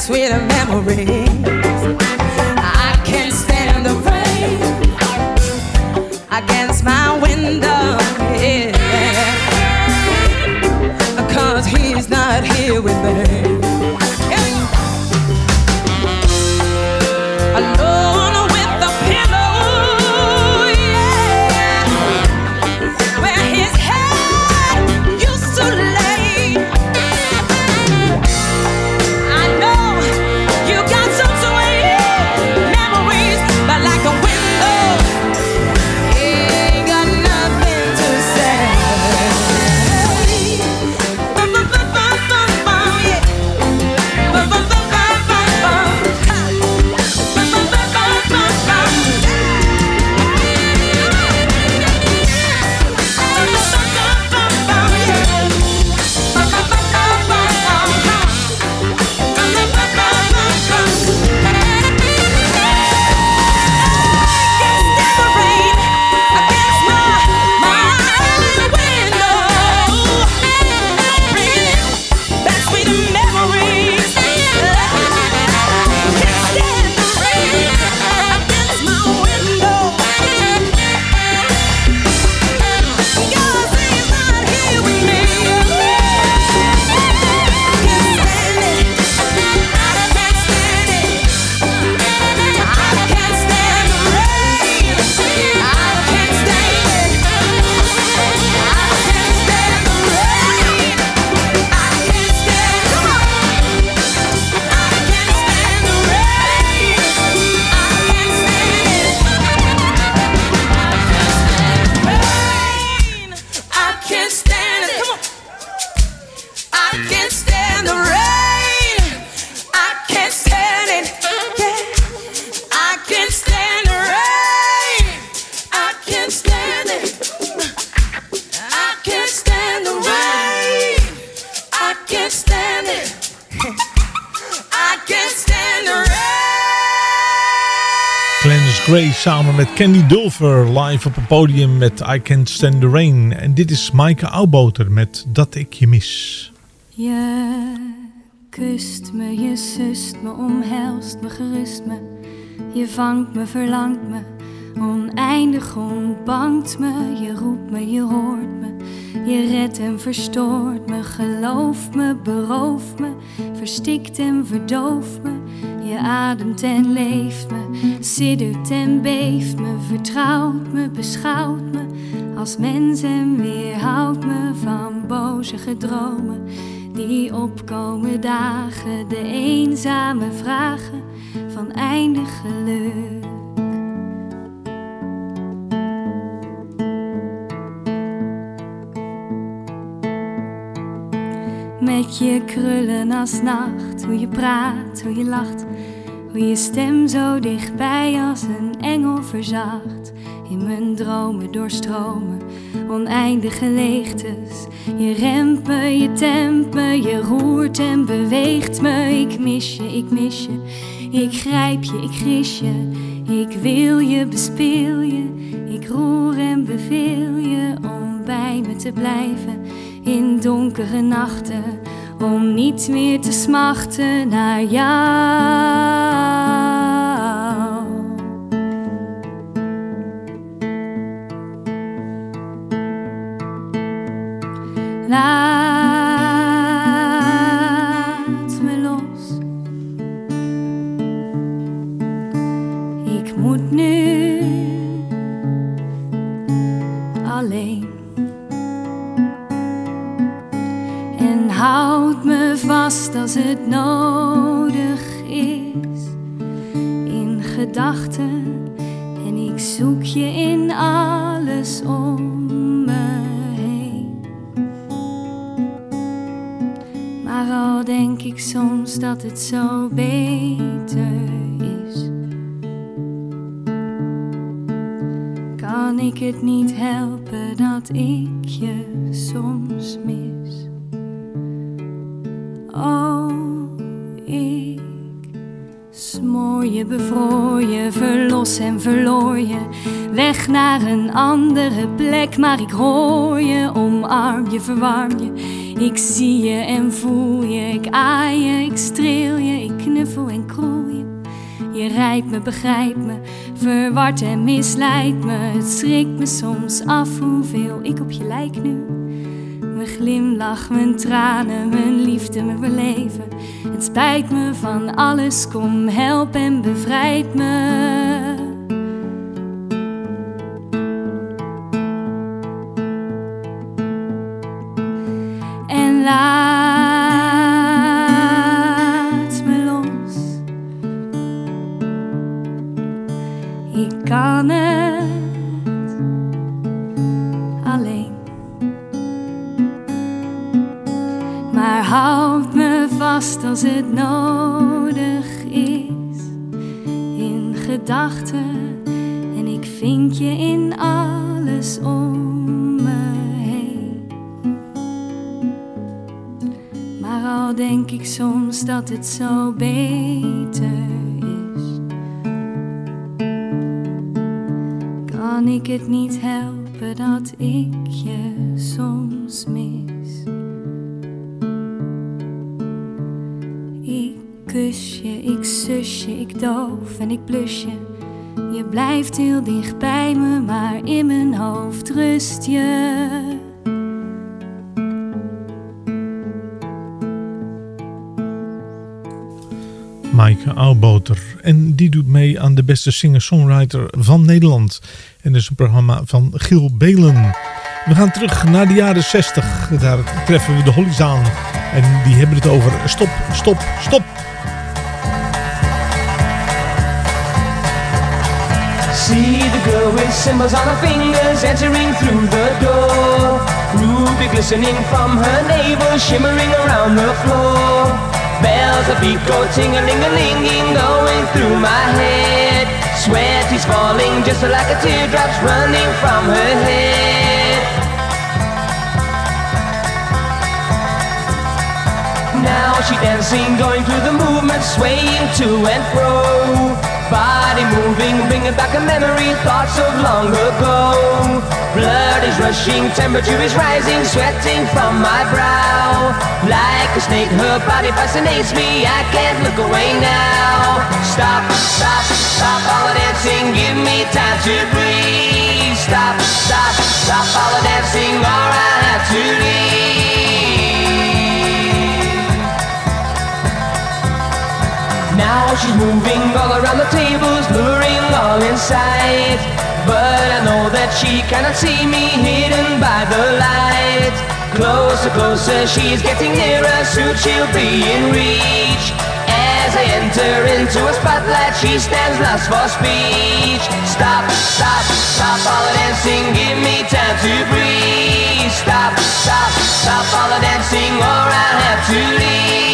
Sweet memories. I can't stand the rain against my window. Yeah. Cause he's not here with me. Met Candy Dulfer live op het podium met I Can't Stand the Rain. En dit is Maaike Oudboter met Dat ik je mis. Je kust me, je sust me, omhelst me, gerust me. Je vangt me, verlangt me, oneindig ontbangt me. Je roept me, je hoort me, je redt en verstoort me. Geloof me, berooft me, verstikt en verdooft me. Je ademt en leeft me, siddert en beeft me, vertrouwt me, beschouwt me. Als mens en weerhoudt me van boze gedromen. Die opkomen dagen, de eenzame vragen van eindig geluk. Met je krullen als nacht, hoe je praat, hoe je lacht, je stem zo dichtbij als een engel verzacht. In mijn dromen doorstromen, oneindige leegtes. Je remt me, je tempt me, je roert en beweegt me. Ik mis je, ik mis je, ik grijp je, ik gris je. Ik wil je, bespeel je, ik roer en beveel je om bij me te blijven in donkere nachten. Om niet meer te smachten naar jou. Als het nodig is. In gedachten. En ik zoek je in alles om me heen. Maar al denk ik soms dat het zo beter is. Kan ik het niet helpen dat ik je soms mis? Je, bevroor je, verlos en verloor je. Weg naar een andere plek, maar ik hoor je, omarm je, verwarm je. Ik zie je en voel je, ik aai je, ik streel je, ik knuffel en kroel je. Je rijdt me, begrijpt me, verward en misleidt me. Het schrikt me soms af hoeveel ik op je lijk nu. Mijn glimlach, mijn tranen, mijn liefde, mijn beleven. Het spijt me van alles, kom help en bevrijd me. Het zo beter is. Kan ik het niet helpen dat ik je soms mis? Ik kus je, ik zus je, ik doof en ik blus je. Je blijft heel dicht bij me, maar in mijn hoofd rust je. Maaike Oudboter. En die doet mee aan de beste singer-songwriter van Nederland. En dat is een programma van Giel Belen. We gaan terug naar de jaren 60. Daar treffen we de Hollies aan. En die hebben het over stop, stop, stop. See the girl with symbols on her fingers entering through the door. Ruby glistening from her navel, shimmering around the floor. Bells of beat go ting-a-ling-a-linging, going through my head. Sweat is falling just like a teardrops running from her head. Now she dancing, going through the movement, swaying to and fro. Body moving, bringing back a memory, thoughts of long ago. Blood is rushing, temperature is rising, sweating from my brow. Like a snake, her body fascinates me, I can't look away now. Stop, stop, stop all the dancing, give me time to breathe. Stop, stop, stop all the dancing, or I have to leave. Now she's moving all around the tables, luring all in sight. But I know that she cannot see me hidden by the light. Closer, closer, she's getting nearer, soon she'll be in reach. As I enter into a spotlight, she stands lost for speech. Stop, stop, stop all the dancing, give me time to breathe. Stop, stop, stop all the dancing, or I'll have to leave.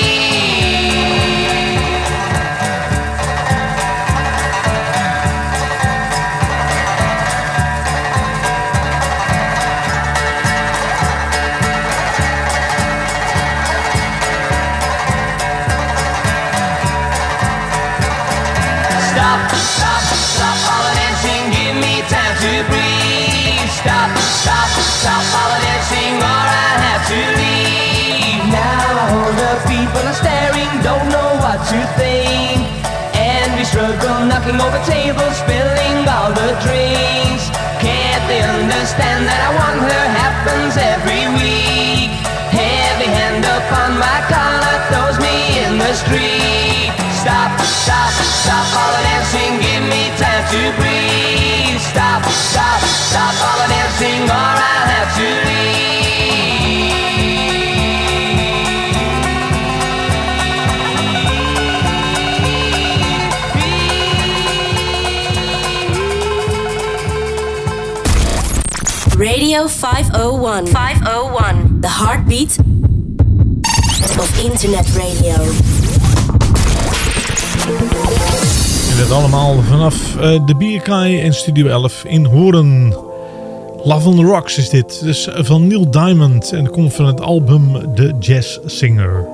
To think. And we struggle, knocking over tables, spilling all the drinks. Can't they understand that I want her happens every week? Heavy hand upon my collar throws me in the street. Stop, stop, stop all the dancing, give me time to breathe. Radio 501. 501. The heartbeat of internet radio. En dat allemaal vanaf eh, de Bierkaai en Studio 11 in Horen. Love on the Rocks is dit. Dus van Neil Diamond. En komt van het album The Jazz Singer.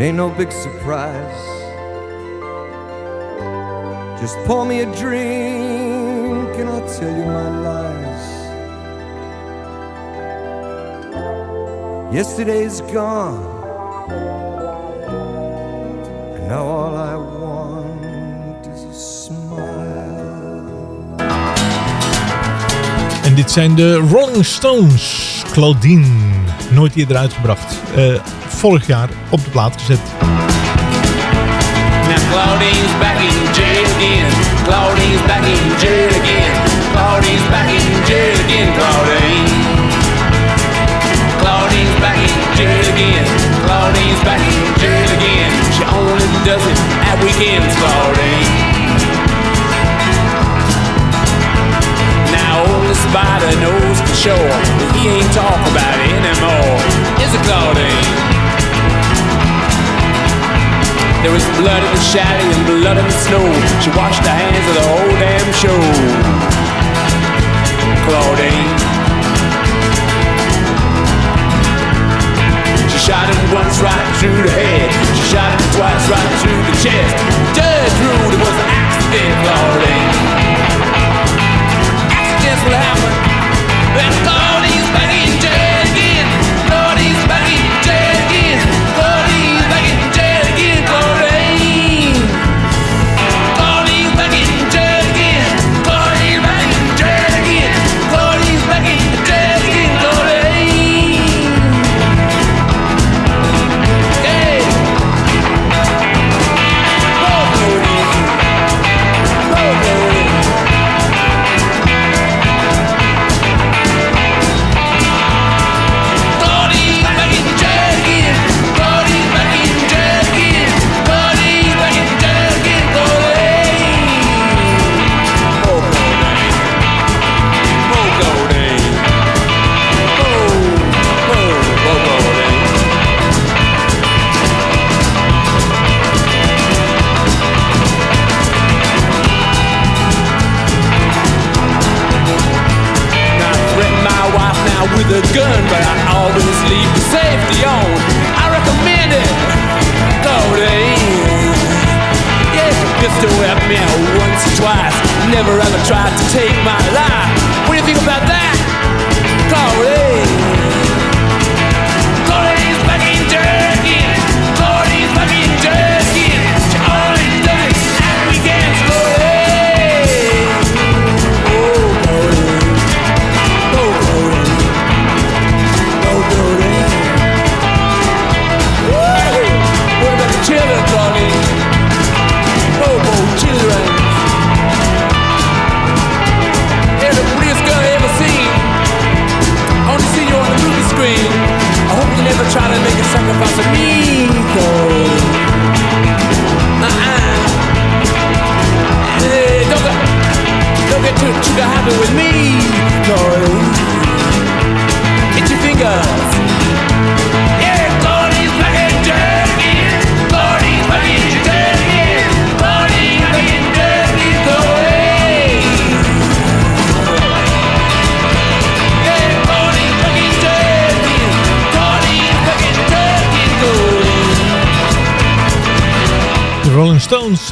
Ain't no big surprise. Just pour me a drink and I'll tell you my lies. Yesterday's gone, and now all I want is a smile. En dit zijn de Rolling Stones. Claudine. Nooit eerder uitgebracht. Eh, vorig jaar op de plaat gezet. Now Claudine's back in jail again. Claudine's back in jail again. Claudine's back in jail again. Claudine. Claudine's back in jail again. Claudine's back in jail again. She only does it at weekends. Claudine. Now only Spider knows for sure he ain't talk about it anymore. Is it Claudine? There was blood in the shadow and blood in the snow. She washed her hands of the whole damn show. Claudine. She shot him once right through the head. She shot him twice right through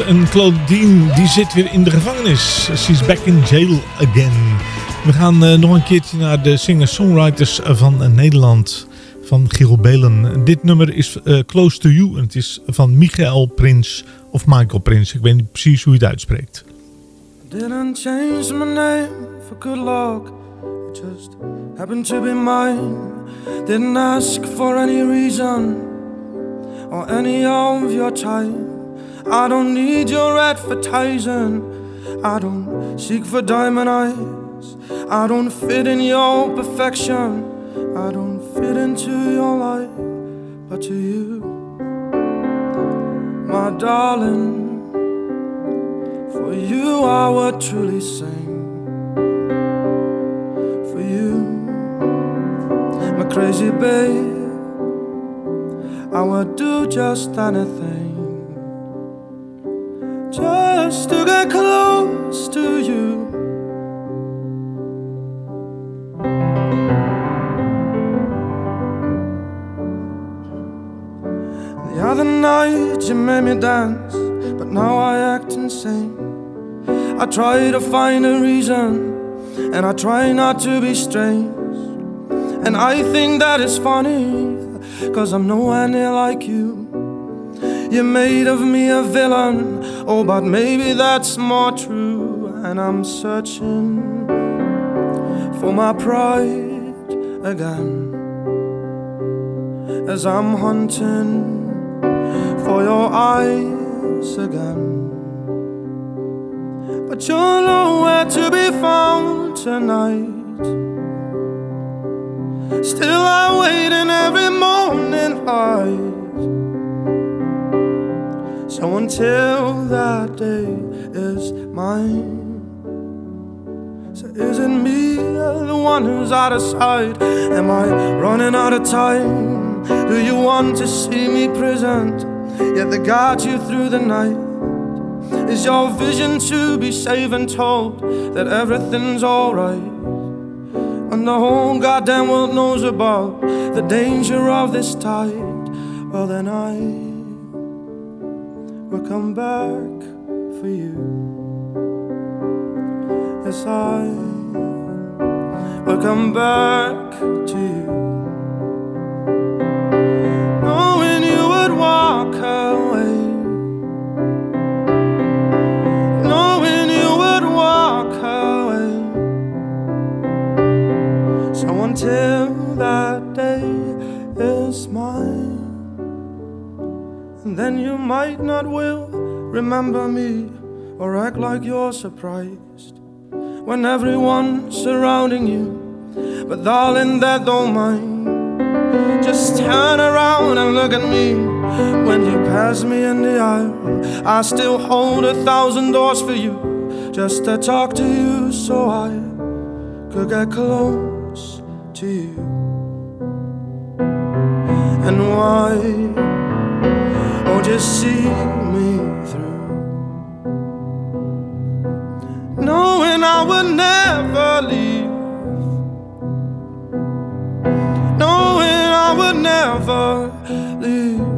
en Claudine die zit weer in de gevangenis. She's back in jail again. We gaan eh, nog een keertje naar de singer-songwriters van Nederland. Van Giel Belen. Dit nummer is eh, Close to You. En het is van Michael Prins. Of Michael Prins. Ik weet niet precies hoe je het uitspreekt. Didn't change my name for good luck. It just happened to be mine. Didn't ask for any reason or any of your time. I don't need your advertising. I don't seek for diamond eyes. I don't fit in your perfection. I don't fit into your life. But to you, my darling. For you I would truly sing. For you, my crazy babe, I would do just anything. The other night you made me dance, but now I act insane. I try to find a reason, and I try not to be strange. And I think that is funny, cause I'm nowhere near like you. You made of me a villain, oh, but maybe that's more true. And I'm searching for my pride again as I'm hunting for your eyes again. But you're nowhere to be found tonight. Still, I wait in every morning light. So until that day is mine. So is it me, the one who's out of sight? Am I running out of time? Do you want to see me present? Yet they got you through the night. Is your vision to be safe and told that everything's alright? When the whole goddamn world knows about the danger of this tide, well then I will come back for you. Yes, I will come back to you. Walk away. Knowing you would walk away. So until that day is mine, and then you might not will remember me or act like you're surprised when everyone's surrounding you. But darling, that don't mind. Just turn around and look at me when you pass me in the aisle. I still hold a thousand doors for you just to talk to you so I could get close to you. And why oh, won't you see me through? Knowing I would never leave. Knowing I would never leave.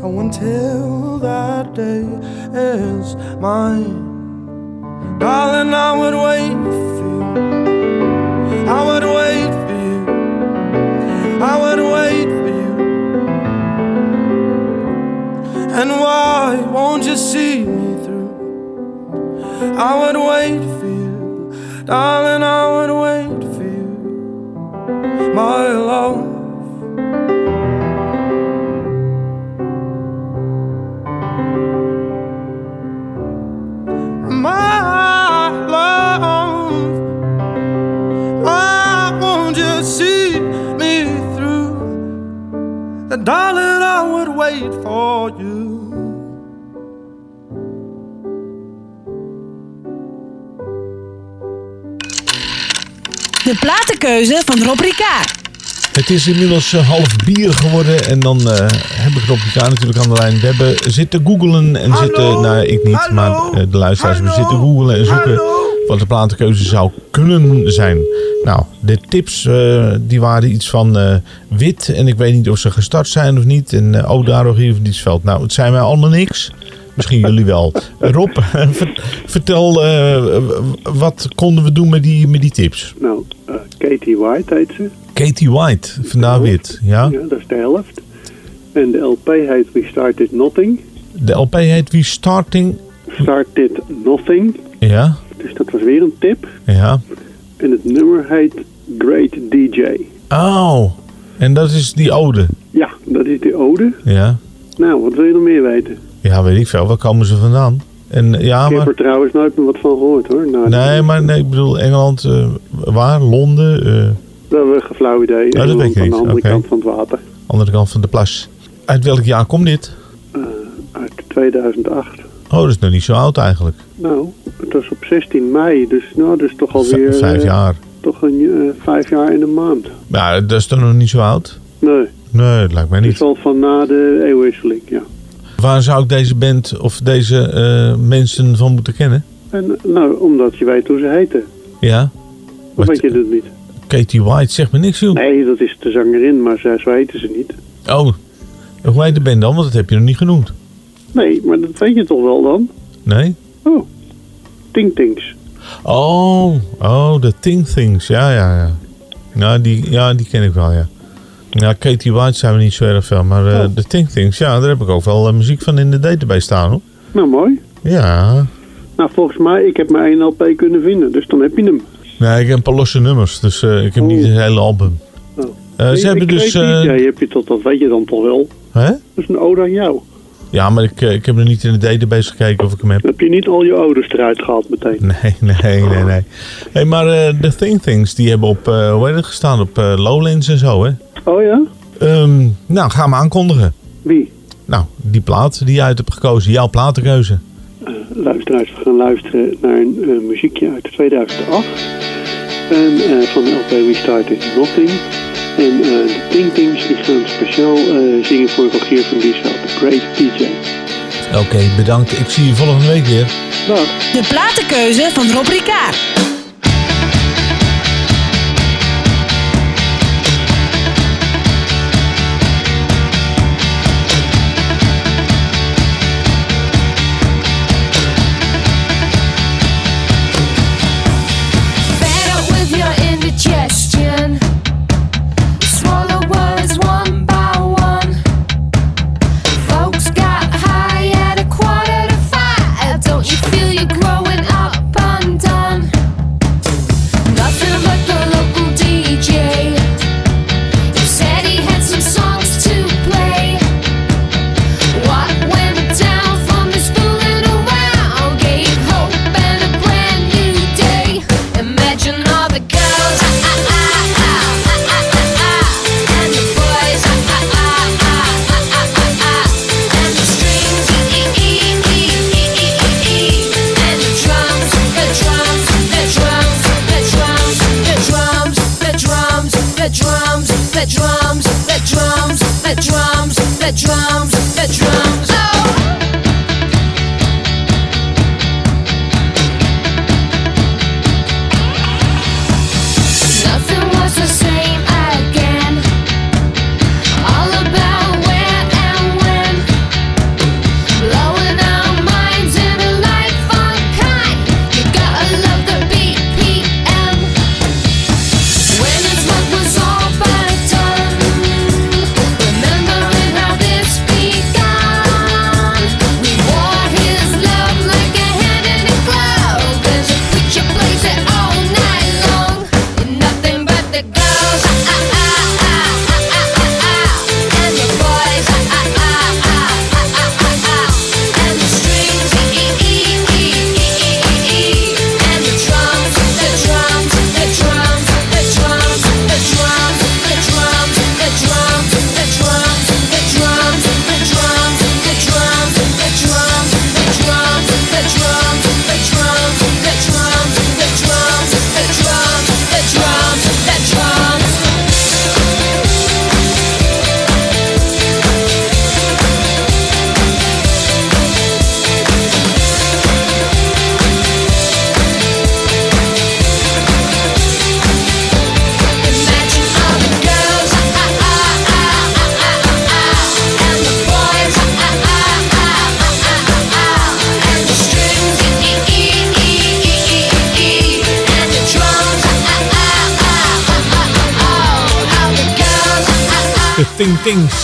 So until that day is mine, darling, I would wait for you. I would wait for you. I would wait for you. And why won't you see me through? I would wait for you, darling. I would wait for you, my love. Through? Darling, I would wait for you. De platenkeuze van Rob Ricard. Het is inmiddels eh, half bier geworden en dan eh, heb ik Rob Ricard natuurlijk aan de lijn. We hebben zitten googelen en zitten, nou ik niet, maar eh, de luisteraars hebben zitten googelen en zoeken wat de platenkeuze zou kunnen zijn. Nou, de tips eh, die waren iets van eh, wit en ik weet niet of ze gestart zijn of niet. En uh, oh, daar nog hier Diesveld. Nou, het zijn mij allemaal niks. Misschien jullie wel. Rob, ver- vertel, wat konden we doen met die, met die tips? Nou, Katie White heet ze. Katie White, vandaar wit, ja. Ja, dat is de helft. En de LP heet We Started Nothing. De LP heet We Starting, Started Nothing. ja, Dus dat was weer een tip. ja. En het nummer heet Great DJ. Oh, en dat is die ode. Ja, dat is de ode. Ja, Nou, wat wil je nog meer weten? ja weet ik veel. Waar komen ze vandaan? En eh, ja, ik heb maar... er trouwens nooit meer wat van gehoord hoor. Nou, Nee, maar nee, ik bedoel Engeland, eh, waar? Londen? eh, Dat hebben we een flauw idee. dat weet ik aan niet. de andere kant van het water. andere kant van de plas. Uit welk jaar komt dit? Uit 2008. Oh, dat is nog niet zo oud eigenlijk. Nou, het was op 16 mei. Dus nou, dat is toch alweer... V- vijf eh, jaar. Toch een, eh, vijf jaar in een maand. Ja, dat is toch nog niet zo oud? Nee, Nee, dat lijkt mij het niet. is al van na de eeuwwisseling, ja. Waar zou ik deze band of deze eh, mensen van moeten kennen? En nou, omdat je weet hoe ze heten. Ja? Of weet je dat niet? Katie White zegt me niks, joh. Nee, dat is de zangerin, maar zij zo heten ze niet. Oh, hoe heet de band dan? Want dat heb je nog niet genoemd. Nee, maar dat weet je toch wel dan? Nee? Oh, Ting Tings. Oh, oh, de Ting Things. Ja, ja, ja. Nou, die, ja, die ken ik wel, ja. Ja, Katie White zijn we niet zo erg veel. Maar eh, de Ting Things, ja, daar heb ik ook wel eh, muziek van in de database staan, hoor. Nou, mooi. Ja. Nou, volgens mij, ik heb maar één LP kunnen vinden, dus dan heb je hem. Nee, ik heb een paar losse nummers, dus eh, ik heb niet het hele album. Oh. Ze hebben dus... Ja, je hebt je tot, dat weet je dan toch wel. hè? Dat is een ode aan jou. Ja, maar ik, eh, ik heb nog niet in de database gekeken of ik hem heb. Heb je niet al je ouders eruit gehaald meteen? Nee, nee, nee, nee. Hey, maar eh, de Thing Things, die hebben op, eh hoe heet het, gestaan op eh, Lowlands en zo, hè? Oh ja? Ehm, nou, ga me aankondigen. Wie? Nou, die plaat die je uit hebt gekozen, jouw platenkeuze. Luisteraars, we gaan luisteren naar een muziekje uit 2008. En van de LP We Started Nothing. En eh, de Ting Tings die gaan speciaal eh, zingen voor Rogier van Diesveld, de Great DJ. Oké, bedankt. Ik zie je volgende week weer. Dag. De platenkeuze van Rob Ricard.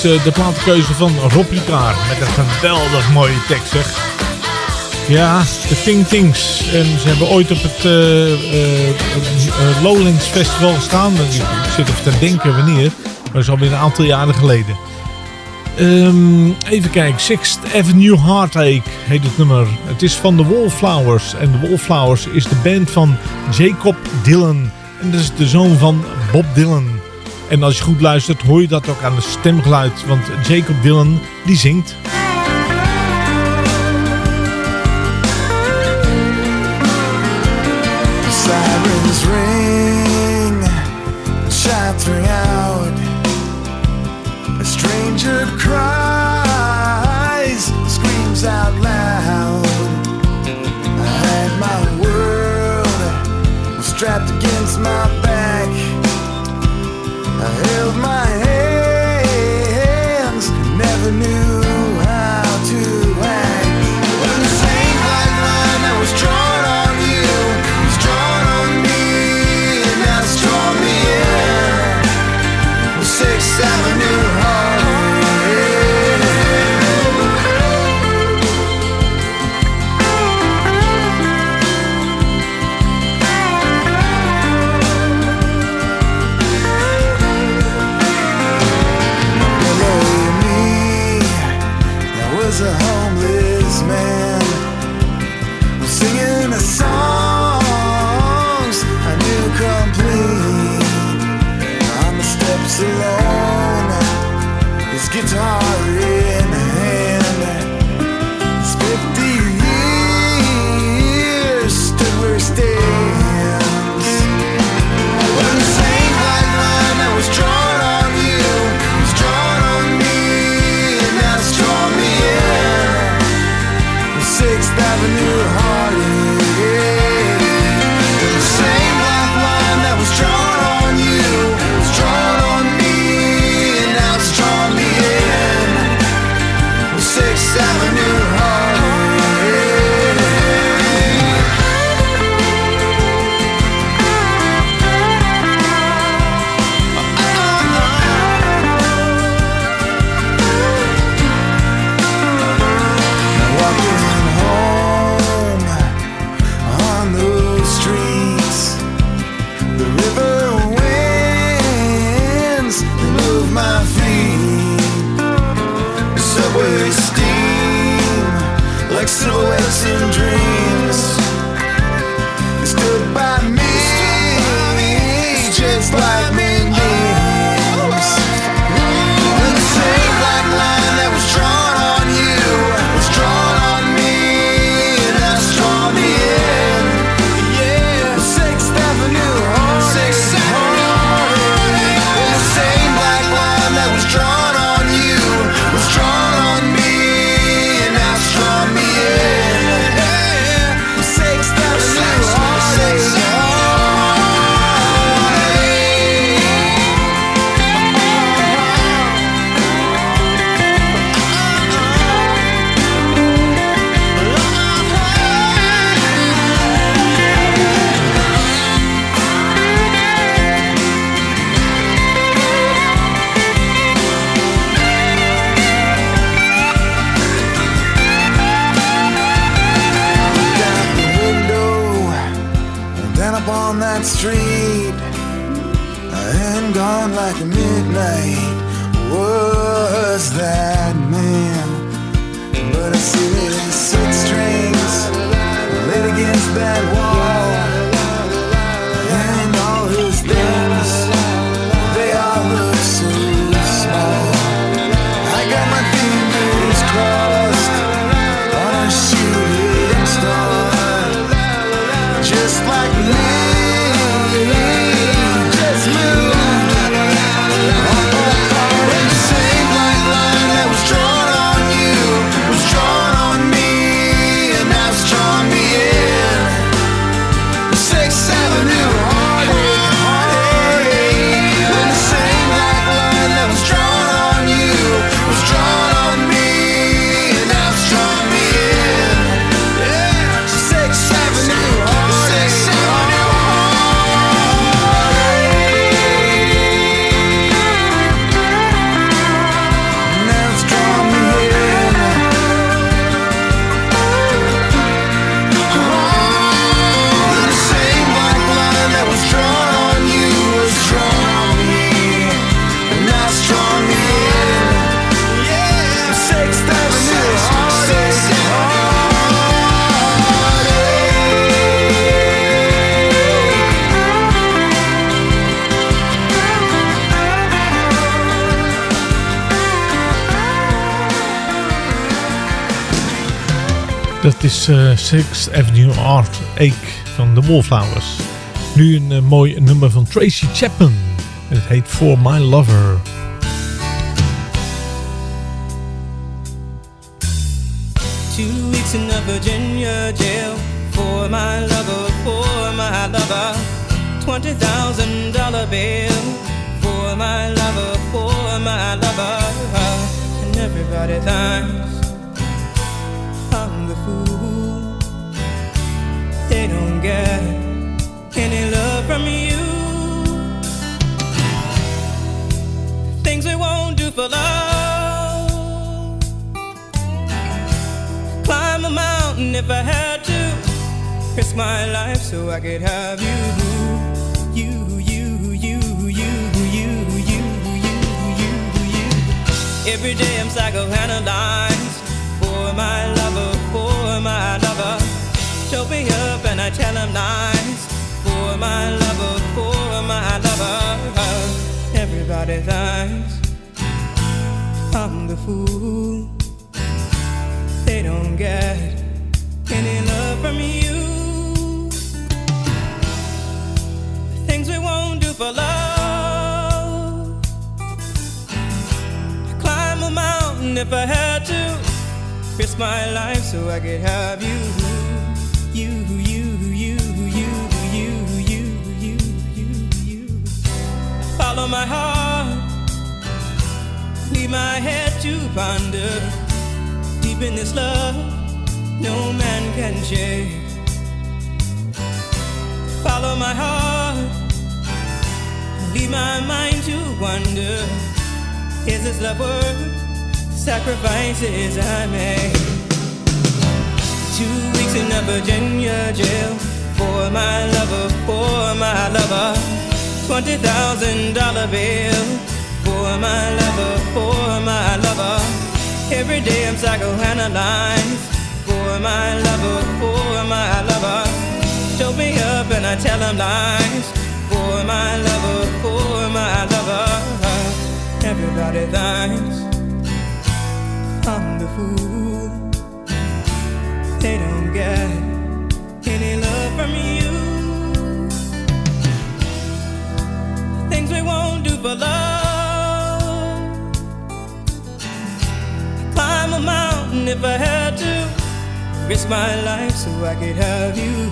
De platenkeuze van Rob Ricard. Met een geweldig mooie tekst, zeg. Ja, de Ting Tings. En ze hebben ooit op het eh, eh, eh, Lowlands Festival gestaan. Ik, ik zit even te denken wanneer. Maar dat is alweer een aantal jaren geleden. Ehm, even kijken. Sixth Avenue Heartache heet het nummer. Het is van de Wallflowers. En de Wallflowers is de band van Jacob Dylan. En dat is de zoon van Bob Dylan. En als je goed luistert hoor je dat ook aan de stemgeluid. Want Jacob Dylan die zingt. is eh, uh, 6th Avenue Art Ache van The Wallflowers. Nu een uh, mooi nummer van Tracy Chapman. En het heet For My Lover. Two weeks in a Virginia jail For my lover, for my lover $20,000 bill For my lover, for my lover And everybody thinks. don't get any love from you. Things we won't do for love. Climb a mountain if I had to. Risk my life so I could have you. You, you, you, you, you, you, you, you, Every day I'm psychoanalyzed for my lover, for my lover. Told me up and I tell him lies. For my lover, for my lover, everybody thinks I'm the fool. They don't get any love from you. Things we won't do for love. I climb a mountain if I had to. Risk my life so I could have you. Follow my heart. Leave my head to ponder. Deep in this love, no man can shake. Follow my heart. Leave my mind to wonder. Is this love worth sacrifices I made? Two weeks in a Virginia jail for my lover, for my lover. Twenty thousand dollar bill for my lover, for my lover. Every day I'm psychoanalyzed for my lover, for my lover. Show me up and I tell him lies for my lover, for my lover. Everybody thinks I'm the fool. They don't get any love from you. things we won't do for love. Climb a mountain if I had to. Risk my life so I could have you.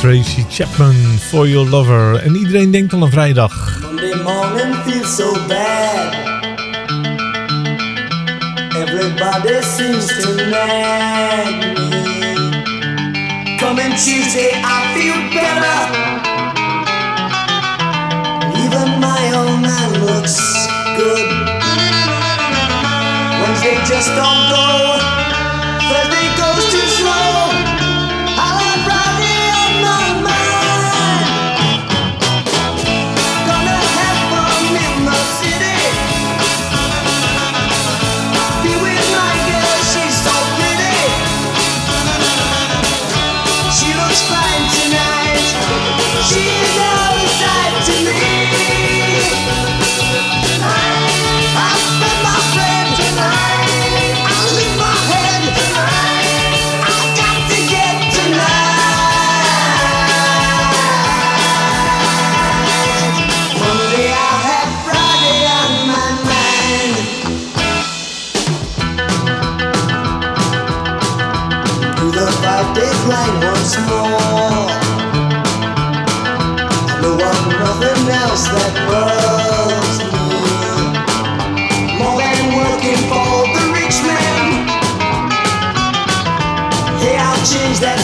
Tracy Chapman, For Your Lover. En iedereen denkt al een vrijdag. Monday morning feels so bad. Everybody seems to nag me. Coming Tuesday, I feel better. Even my own man looks good. Wednesday just don't go. Once. I I'm nothing else that me. More than working for the rich man. Hey, I'll change that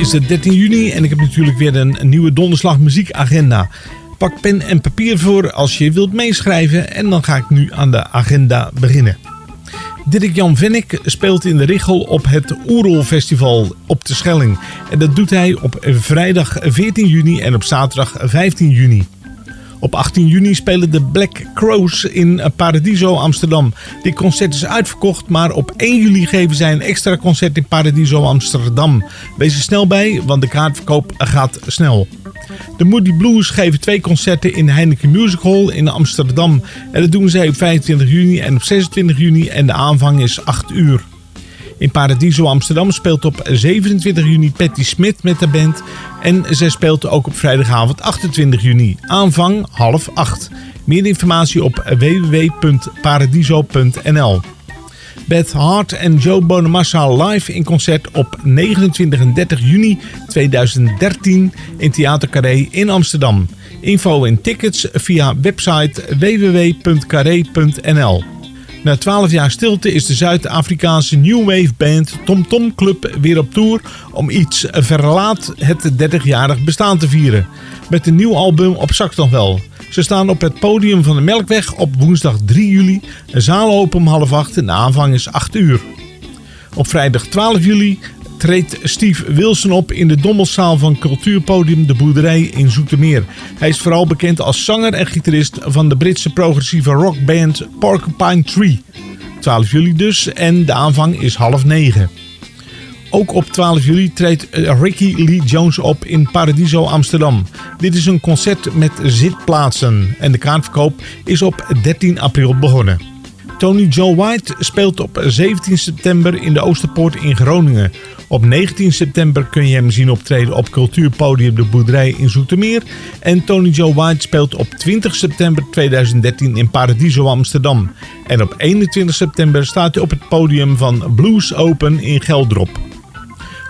is het 13 juni en ik heb natuurlijk weer een, nieuwe donderslag muziekagenda. Pak pen en papier voor als je wilt meeschrijven en dan ga ik nu aan de agenda beginnen. Dirk-Jan Vennik speelt in de Richel op het Oerol Festival op de Schelling. En dat doet hij op vrijdag 14 juni en op zaterdag 15 juni. Op Op 18 juni spelen de Black Crows in Paradiso Amsterdam. Dit concert is uitverkocht, maar op 1 juli geven zij een extra concert in Paradiso Amsterdam. Wees er snel bij, want de kaartverkoop gaat snel. De Moody Blues geven twee concerten in de Heineken Music Hall in Amsterdam. En dat doen zij op 25 juni en op 26 juni en de aanvang is 8 uur. In Paradiso Amsterdam speelt op 27 juni Patty Smith met de band. En zij speelt ook op vrijdagavond 28 juni. Aanvang half 8. Meer informatie op www.paradiso.nl Beth Hart en Joe Bonamassa live in concert op 29 en 30 juni 2013 in Theater Carré in Amsterdam. Info en tickets via website www.carré.nl Na 12 jaar stilte is de Zuid-Afrikaanse New Wave band Tom Tom Club weer op tour om iets verlaat het 30-jarig bestaan te vieren. Met een nieuw album op zak nog wel. Ze staan op het podium van de Melkweg op woensdag 3 juli. Een zaal open om half 8 en de aanvang is 8 uur. Op vrijdag 12 juli treedt Steve Wilson op in de Dommelszaal van cultuurpodium De Boerderij in Zoetermeer. Hij is vooral bekend als zanger en gitarist van de Britse progressieve rockband Porcupine Tree. 12 juli dus en de aanvang is half 9. Ook op 12 juli treedt eh, Ricky Lee Jones op in Paradiso Amsterdam. Dit is een concert met zitplaatsen en de kaartverkoop is op 13 april begonnen. Tony Joe White speelt op 17 september in de Oosterpoort in Groningen. Op 19 september kun je hem zien optreden op cultuurpodium De Boerderij in Zoetermeer. En Tony Joe White speelt op 20 september 2013 in Paradiso Amsterdam. En op 21 september staat hij op het podium van Blues Open in Geldrop.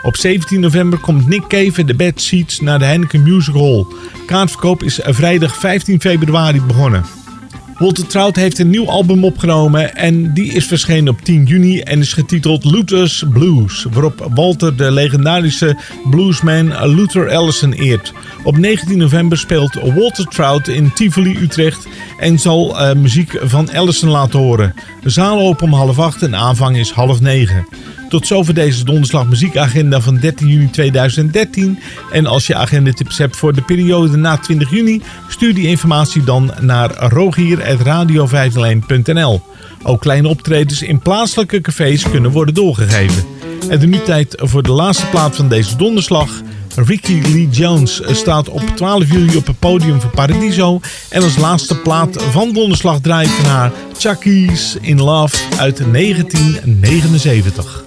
Op 17 november komt Nick Cave de Bad Seeds naar de Heineken Music Hall. Kaartverkoop is vrijdag 15 februari begonnen. Walter Trout heeft een nieuw album opgenomen en die is verschenen op 10 juni en is getiteld Luther's Blues, waarop Walter de legendarische bluesman Luther Allison eert. Op 19 november speelt Walter Trout in Tivoli, Utrecht en zal eh, muziek van Allison laten horen. De zaal open om half acht en aanvang is half negen. Tot zover deze donderslag muziekagenda van 13 juni 2013. En als je agendatips hebt voor de periode na 20 juni, stuur die informatie dan naar rogier.radio501.nl. Ook kleine optredens in plaatselijke cafés kunnen worden doorgegeven. En de nu tijd voor de laatste plaat van deze donderslag. Ricky Lee Jones staat op 12 juli op het podium van Paradiso. En als laatste plaat van donderslag draait van haar Chucky's in Love uit 1979.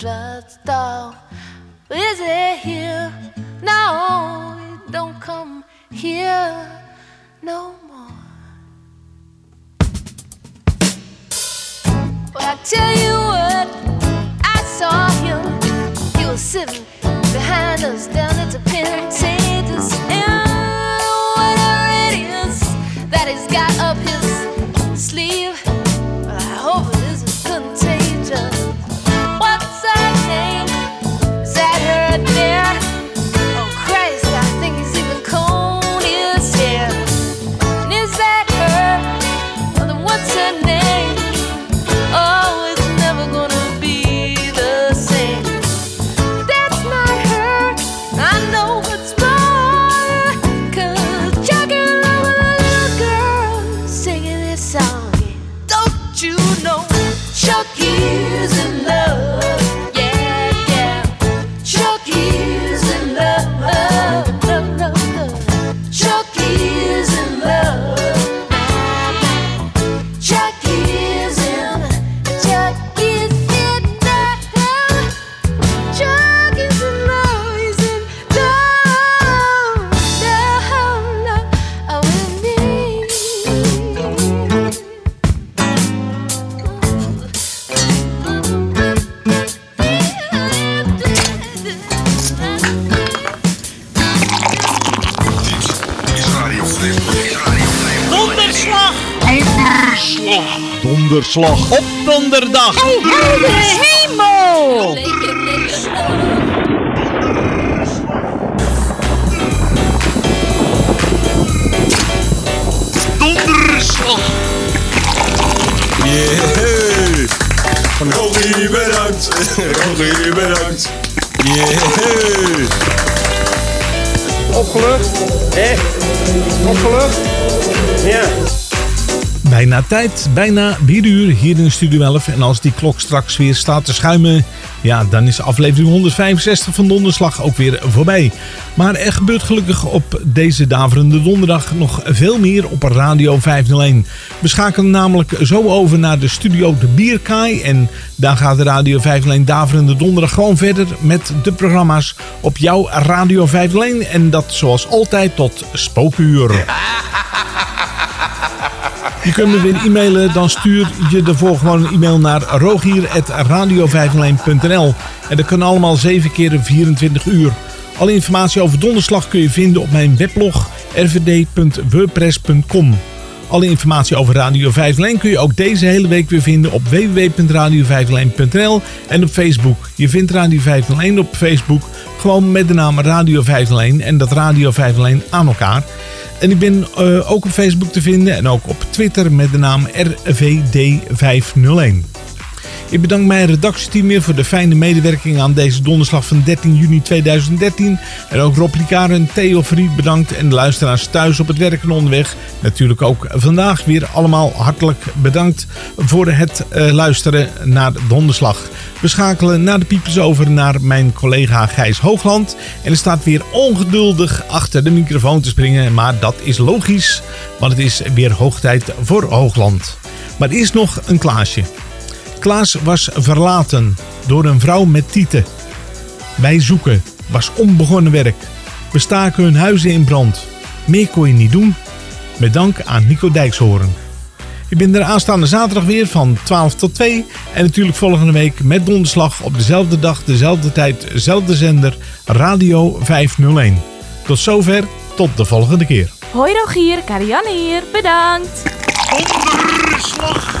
Drugstore. Is he here? No, he don't come here no more. Well, I tell you what, I saw him. He was sitting behind us down at the Pantages. Donderslag op donderdag. Hey, heldere hemel! Donderslag. Yeah. Rogie, bedankt. Rogie, bedankt. Yeah. Opgelucht? Echt? Opgelucht? Ja. Bijna tijd, bijna 4 uur hier in Studio 11. En als die klok straks weer staat te schuimen, ja, dan is aflevering 165 van Donderslag ook weer voorbij. Maar er gebeurt gelukkig op deze daverende donderdag nog veel meer op Radio 501. We schakelen namelijk zo over naar de studio De Bierkaai. En daar gaat Radio 501 daverende donderdag gewoon verder met de programma's op jouw Radio 501. En dat zoals altijd tot spookuur. Je kunt me weer e-mailen, dan stuur je ervoor gewoon een e-mail naar rogier.radio501.nl En dat kan allemaal 7 keer in 24 uur. Alle informatie over donderslag kun je vinden op mijn weblog rvd.wordpress.com. Alle informatie over Radio 501 kun je ook deze hele week weer vinden op www.radio501.nl en op Facebook. Je vindt Radio 501 op Facebook gewoon met de naam Radio 501 en dat Radio 501 aan elkaar. En ik ben eh, ook op Facebook te vinden en ook op Twitter met de naam RVD501. Ik bedank mijn redactieteam weer voor de fijne medewerking aan deze donderslag van 13 juni 2013. En ook Rob Ricard en Theo Vriend bedankt en de luisteraars thuis op het werk en onderweg. Natuurlijk ook vandaag weer allemaal hartelijk bedankt voor het eh, luisteren naar donderslag. We schakelen na de piepjes over naar mijn collega Gijs Hoogland. En er staat weer ongeduldig achter de microfoon te springen. Maar dat is logisch, want het is weer hoog tijd voor Hoogland. Maar eerst nog een Klaasje. Klaas was verlaten door een vrouw met tieten. Wij zoeken was onbegonnen werk. We staken hun huizen in brand. Meer kon je niet doen. Met dank aan Nico Dijkshoorn. Ik ben er aanstaande zaterdag weer van 12 tot 2. En natuurlijk volgende week met donderslag op dezelfde dag, dezelfde tijd, dezelfde zender, Radio 501. Tot zover, tot de volgende keer. Hoi Rogier, Karianne hier, bedankt. Donderslag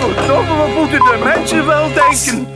Godverdomme, wat moeten de mensen wel denken?